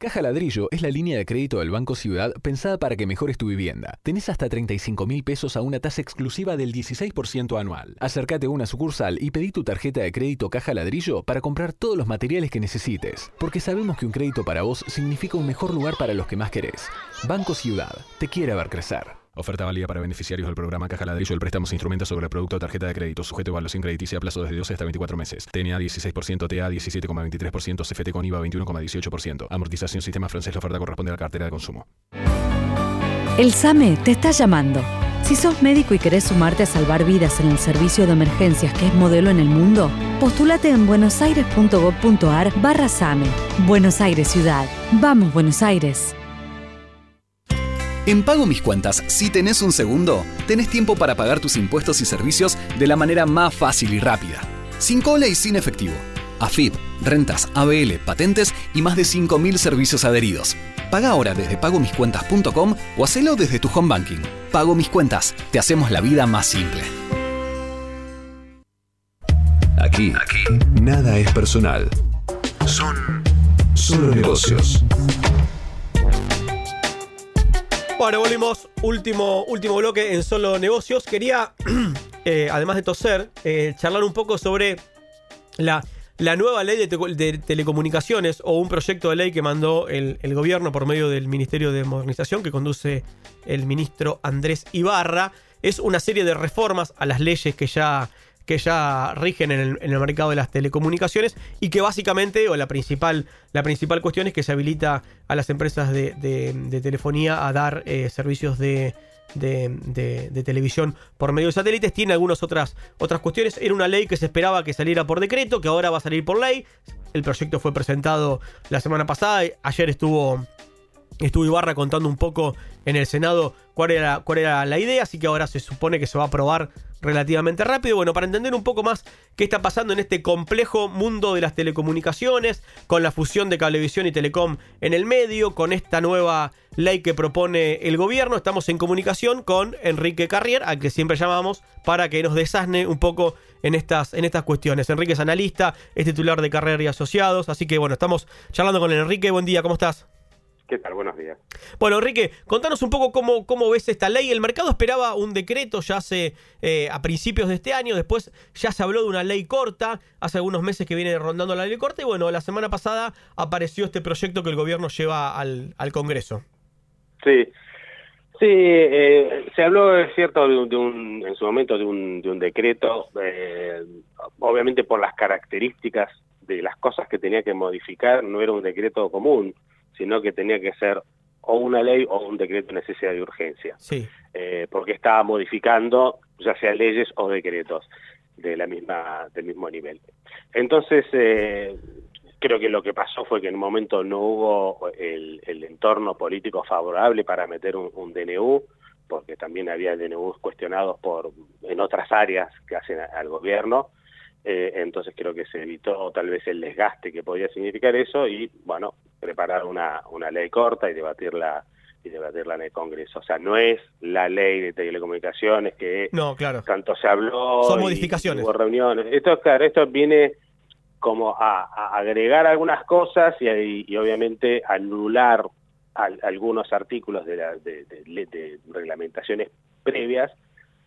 Caja Ladrillo es la línea de crédito del Banco Ciudad pensada para que mejores tu vivienda. Tenés hasta 35 mil pesos a una tasa exclusiva del 16% anual. Acércate a una sucursal y pedí tu tarjeta de crédito Caja Ladrillo para comprar todos los materiales que necesites. Porque sabemos que un crédito para vos significa un mejor lugar para los que más querés. Banco Ciudad, te quiere ver crecer. Oferta válida para beneficiarios del programa Caja Ladrillo. El préstamo se instrumenta sobre el producto tarjeta de crédito, sujeto a evaluación crediticia a plazo desde 12 hasta 24 meses. TNA 16%, TA 17,23%, CFT con IVA 21,18%. Amortización sistema francés. La oferta corresponde a la cartera de consumo. El SAME te está llamando. Si sos médico y querés sumarte a salvar vidas en el servicio de emergencias que es modelo en el mundo, postulate en buenosaires.gov.ar barra SAME. Buenos Aires Ciudad. Vamos, Buenos Aires. En Pago Mis Cuentas, si tenés un segundo, tenés tiempo para pagar tus impuestos y servicios de la manera más fácil y rápida. Sin cola y sin efectivo. AFIP, rentas, ABL, patentes y más de 5.000 servicios adheridos. Paga ahora desde pagomiscuentas.com o hacelo desde tu home banking. Pago Mis Cuentas, te hacemos la vida más simple. Aquí, aquí, nada es personal. Son solo negocios. Bueno, volvimos. Último, último bloque en solo negocios. Quería, eh, además de toser, eh, charlar un poco sobre la, la nueva ley de, de telecomunicaciones o un proyecto de ley que mandó el, el gobierno por medio del Ministerio de Modernización que conduce el ministro Andrés Ibarra. Es una serie de reformas a las leyes que ya que ya rigen en el, mercado de las telecomunicaciones y que básicamente, o la principal, la principal cuestión es que se habilita a las empresas de telefonía a dar eh, servicios de, de, de- de televisión por medio de satélites. Tiene algunas otras, otras cuestiones. Era una ley que se esperaba que saliera por decreto, que ahora va a salir por ley. El proyecto fue presentado la semana pasada. Ayer estuvo Estuvo Ibarra contando un poco en el Senado cuál era, cuál era la idea, así que ahora se supone que se va a aprobar relativamente rápido. Bueno, para entender un poco más qué está pasando en este complejo mundo de las telecomunicaciones, con la fusión de cablevisión y telecom en el medio, con esta nueva ley que propone el gobierno, estamos en comunicación con Enrique Carrier, al que siempre llamamos, para que nos desasne un poco en estas, en estas cuestiones. Enrique es analista, es titular de Carrier y Asociados, así que bueno, estamos charlando con Enrique. Buen día, ¿cómo estás? ¿Qué tal? Buenos días. Bueno, Enrique, contanos un poco cómo, cómo ves esta ley. El mercado esperaba un decreto ya hace eh, a principios de este año, después ya se habló de una ley corta, hace algunos meses que viene rondando la ley corta y bueno, la semana pasada apareció este proyecto que el gobierno lleva al, al Congreso. Sí, sí, eh, se habló, es cierto, de un, de un- en su momento de un, de un decreto, eh, obviamente por las características de las cosas que tenía que modificar, no era un decreto común, sino que tenía que ser o una ley o un decreto de necesidad de urgencia. Sí. eh, porque estaba modificando ya sea leyes o decretos de la misma del mismo nivel. Entonces eh, creo que lo que pasó fue que en un momento no hubo el, el entorno político favorable para meter un, un DNU, porque también había DNUs cuestionados por en otras áreas que hacen a- al gobierno. Eh, entonces creo que se evitó tal vez el desgaste que podía significar eso y bueno preparar una, una ley corta y debatirla y debatirla en el Congreso. O sea, no es la ley de telecomunicaciones que No, claro. tanto se habló. Son y modificaciones. Hubo reuniones. Esto, claro, esto viene como a, a agregar algunas cosas y, y- y obviamente anular al- algunos artículos de, la- de- de- de- de reglamentaciones previas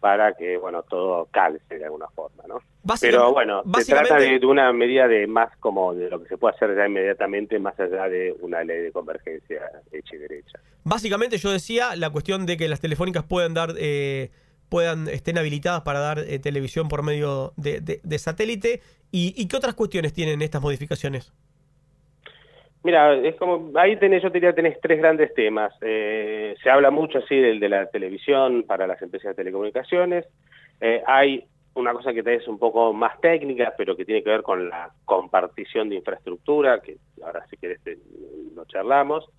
para que, bueno, todo calce de alguna forma, ¿no? Pero bueno, se trata de, de una medida de más como de lo que se puede hacer ya inmediatamente, más allá de una ley de convergencia hecha y derecha. Básicamente yo decía la cuestión de que las telefónicas puedan dar, eh, puedan, estén habilitadas para dar eh, televisión por medio de, de- de satélite. ¿Y, ¿Y qué otras cuestiones tienen estas modificaciones? Mira, es como, ahí tenés, yo diría, tenés tres grandes temas. Eh, se habla mucho así del de la televisión para las empresas de telecomunicaciones. Eh, hay una cosa que es un poco más técnica, pero que tiene que ver con la compartición de infraestructura, que ahora si querés lo charlamos.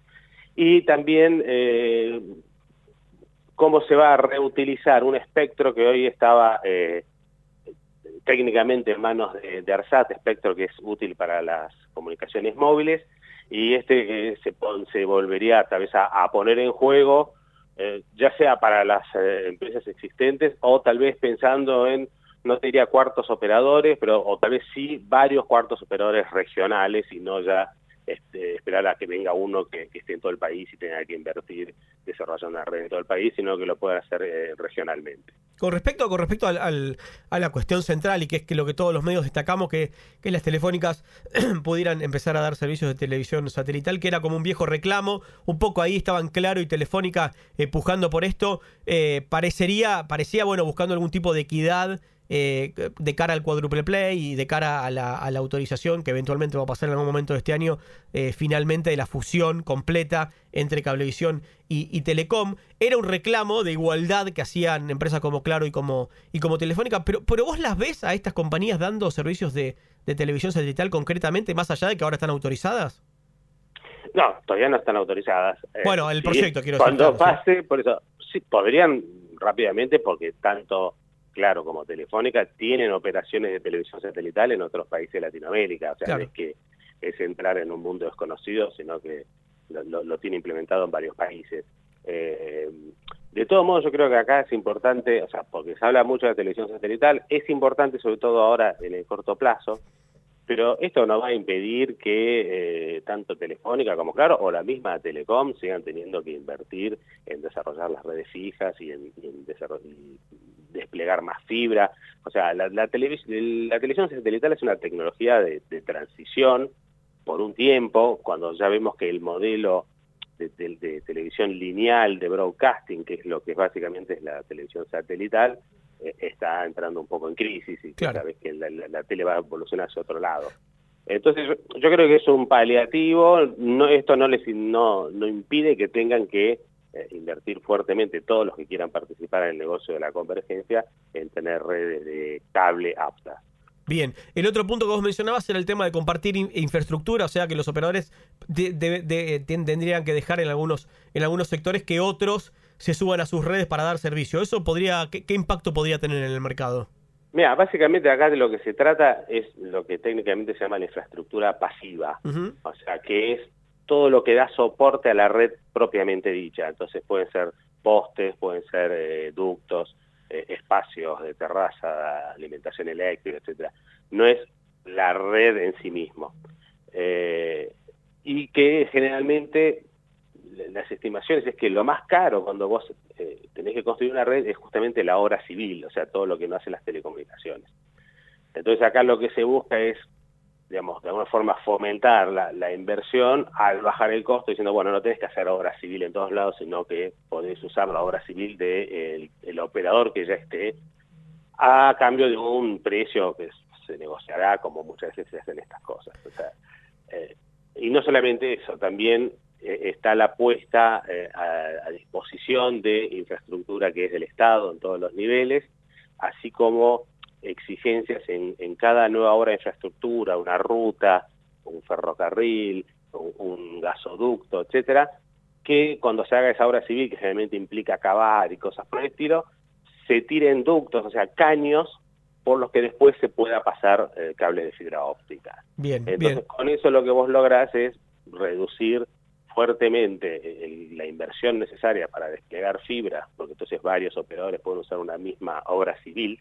Y también eh, cómo se va a reutilizar un espectro que hoy estaba técnicamente en manos de, de ARSAT, espectro que es útil para las comunicaciones móviles, y este eh, se, se volvería tal vez a, a poner en juego, eh, ya sea para las eh, empresas existentes o tal vez pensando en, no te diría cuartos operadores, pero o tal vez sí varios cuartos operadores regionales y no ya este, esperar a que venga uno que, esté en todo el país y tenga que invertir desarrollando una red en todo el país, sino que lo pueda hacer eh, regionalmente. Con respecto, con respecto al, al- a la cuestión central y que es que lo que todos los medios destacamos, que, que las telefónicas pudieran empezar a dar servicios de televisión satelital, que era como un viejo reclamo, un poco ahí estaban Claro y Telefónica eh, pujando por esto, eh, parecería, parecía, bueno, buscando algún tipo de equidad eh, de cara al cuádruple play y de cara a la, a la autorización que eventualmente va a pasar en algún momento de este año, eh, finalmente de la fusión completa entre Cablevisión y, y Telecom. Era un reclamo de igualdad que hacían empresas como Claro y como, y como Telefónica, pero, pero vos las ves a estas compañías dando servicios de, de televisión satelital concretamente, más allá de que ahora están autorizadas. No, todavía no están autorizadas. Eh, Bueno, el sí, proyecto, quiero decir, Cuando claro, sí. pase, por eso, sí, podrían rápidamente, porque tanto Claro como Telefónica tienen operaciones de televisión satelital en otros países de Latinoamérica. O sea, Claro. no es que es entrar en un mundo desconocido, sino que lo, lo- lo tiene implementado en varios países. Eh, de todos modos, yo creo que acá es importante, o sea, porque se habla mucho de televisión satelital, es importante sobre todo ahora en el corto plazo, pero esto no va a impedir que eh, tanto Telefónica como Claro o la misma Telecom sigan teniendo que invertir en desarrollar las redes fijas y en, y en desarroll- y desplegar más fibra. O sea, la, la, televis- la televisión satelital es una tecnología de, de transición por un tiempo, cuando ya vemos que el modelo de, de- de televisión lineal, de broadcasting, que es lo que básicamente es la televisión satelital, eh, está entrando un poco en crisis y Claro. cada vez que la, la- la tele va a evolucionar hacia otro lado. Entonces yo, yo creo que es un paliativo, no, esto no les no, no impide que tengan que eh, invertir fuertemente todos los que quieran participar en el negocio de la convergencia en tener redes de cable aptas. Bien, el otro punto que vos mencionabas era el tema de compartir in- infraestructura, o sea que los operadores de- de- de- ten- tendrían que dejar en algunos, en algunos sectores que otros se suban a sus redes para dar servicio. ¿Eso podría, qué, qué impacto podría tener en el mercado? Mira, básicamente acá de lo que se trata es lo que técnicamente se llama la infraestructura pasiva, o sea, que es todo lo que da soporte a la red propiamente dicha. Entonces pueden ser postes, pueden ser eh, ductos, eh, espacios de terraza, alimentación eléctrica, etcétera. No es la red en sí mismo. Eh, y que generalmente la- las estimaciones es que lo más caro cuando vos tenés que construir una red es justamente la obra civil, o sea, todo lo que no hacen las telecomunicaciones. Entonces acá lo que se busca es, digamos, de alguna forma fomentar la, inversión al bajar el costo, diciendo, bueno, no tenés que hacer obra civil en todos lados, sino que podés usar la obra civil del de el, operador que ya esté, a cambio de un precio que se negociará como muchas veces se hacen estas cosas. Eh, y no solamente eso, también eh, está la puesta eh, a, a disposición de infraestructura que es del Estado en todos los niveles, así como exigencias en, en cada nueva obra de infraestructura, una ruta, un ferrocarril, un, un gasoducto, etcétera, que cuando se haga esa obra civil, que generalmente implica cavar y cosas por el estilo, se tiren ductos, o sea, caños, por los que después se pueda pasar eh, cable de fibra óptica. Bien, Entonces, bien. con eso lo que vos lográs es reducir fuertemente el- la inversión necesaria para desplegar fibra, porque entonces varios operadores pueden usar una misma obra civil,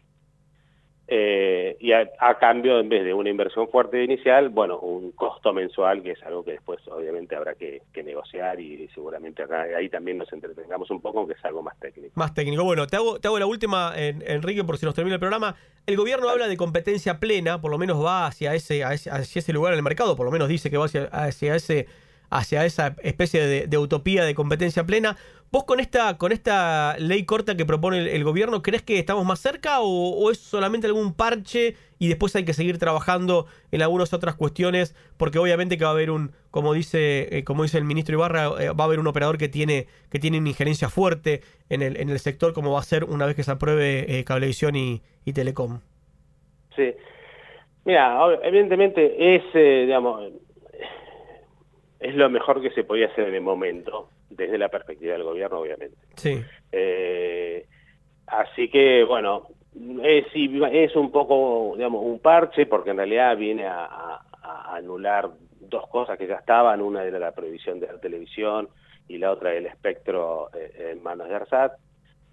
eh, y a, a cambio, en vez de una inversión fuerte inicial, bueno, un costo mensual, que es algo que después obviamente habrá que, que negociar y seguramente acá, ahí también nos entretengamos un poco, aunque es algo más técnico. Más técnico. Bueno, te hago, te hago la última, en- Enrique, por si nos termina el programa. El gobierno habla de competencia plena, por lo menos va hacia ese- hacia ese lugar en el mercado, por lo menos dice que va hacia, hacia ese hacia esa especie de, utopía de competencia plena. ¿Vos con esta, con esta ley corta que propone el, gobierno, crees que estamos más cerca o, es solamente algún parche y después hay que seguir trabajando en algunas otras cuestiones? Porque obviamente que va a haber un, como dice, eh, como dice el ministro Ibarra, eh, va a haber un operador que tiene, que tiene una injerencia fuerte en el, en el sector, como va a ser una vez que se apruebe eh, Cablevisión y, Telecom. Sí. Mira, evidentemente es, digamos, es lo mejor que se podía hacer en el momento, desde la perspectiva del gobierno, obviamente. Sí. Eh, así que, bueno, es, un poco, digamos, un parche, porque en realidad viene a, a- a anular dos cosas que ya estaban, una era la prohibición de la televisión y la otra el espectro eh, en manos de ARSAT,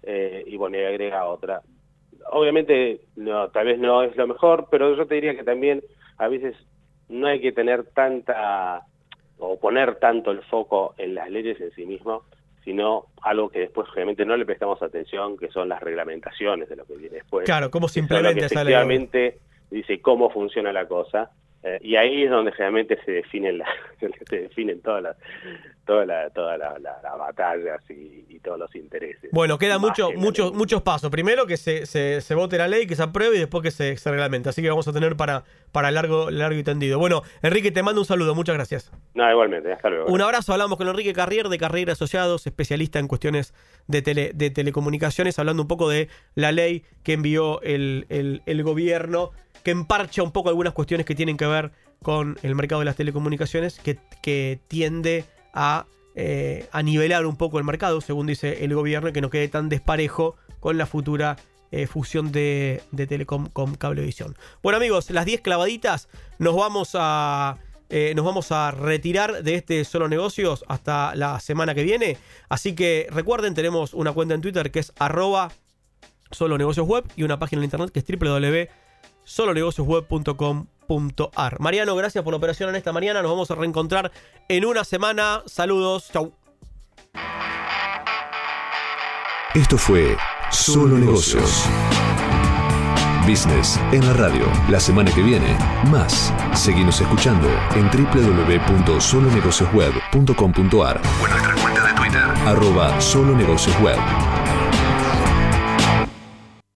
eh, y bueno, y agrega otra. Obviamente, no, tal vez no es lo mejor, pero yo te diría que también a veces no hay que tener tanta o poner tanto el foco en las leyes en sí mismo, sino algo que después realmente no le prestamos atención, que son las reglamentaciones de lo que viene después. Claro, cómo ley. efectivamente dice cómo funciona la cosa. Eh, y ahí es donde realmente se definen la, se definen todas las todas las todas las las- las batallas y, y todos los intereses. Bueno, quedan Más mucho, la muchos, muchos pasos. Primero que se, se, se vote la ley, que se apruebe y después que se, se reglamente. Así que vamos a tener para, para largo, largo y tendido. Bueno, Enrique, te mando un saludo. Muchas gracias. No, igualmente, hasta luego. Un abrazo. Hablamos con Enrique Carrier de Carrier Asociados, especialista en cuestiones de, tele- de telecomunicaciones, hablando un poco de la ley que envió el, el- el gobierno, que emparcha un poco algunas cuestiones que tienen que ver con el mercado de las telecomunicaciones, que, que tiende a, eh, a nivelar un poco el mercado, según dice el gobierno, y que no quede tan desparejo con la futura eh, fusión de, de Telecom con Cablevisión. Bueno amigos, las 10 clavaditas, nos vamos a... eh, nos vamos a retirar de este solo negocios hasta la semana que viene. Así que recuerden, tenemos una cuenta en Twitter que es arroba solo negocios web y una página en internet que es www.solonegociosweb.com.ar. Mariano, gracias por la operación en esta mañana. Nos vamos a reencontrar en una semana. Saludos. Chau. Esto fue Solo Negocios. Business en la radio. La semana que viene, más. Seguimos escuchando en www.solonegociosweb.com.ar o nuestra cuenta de Twitter, arroba solonegociosweb.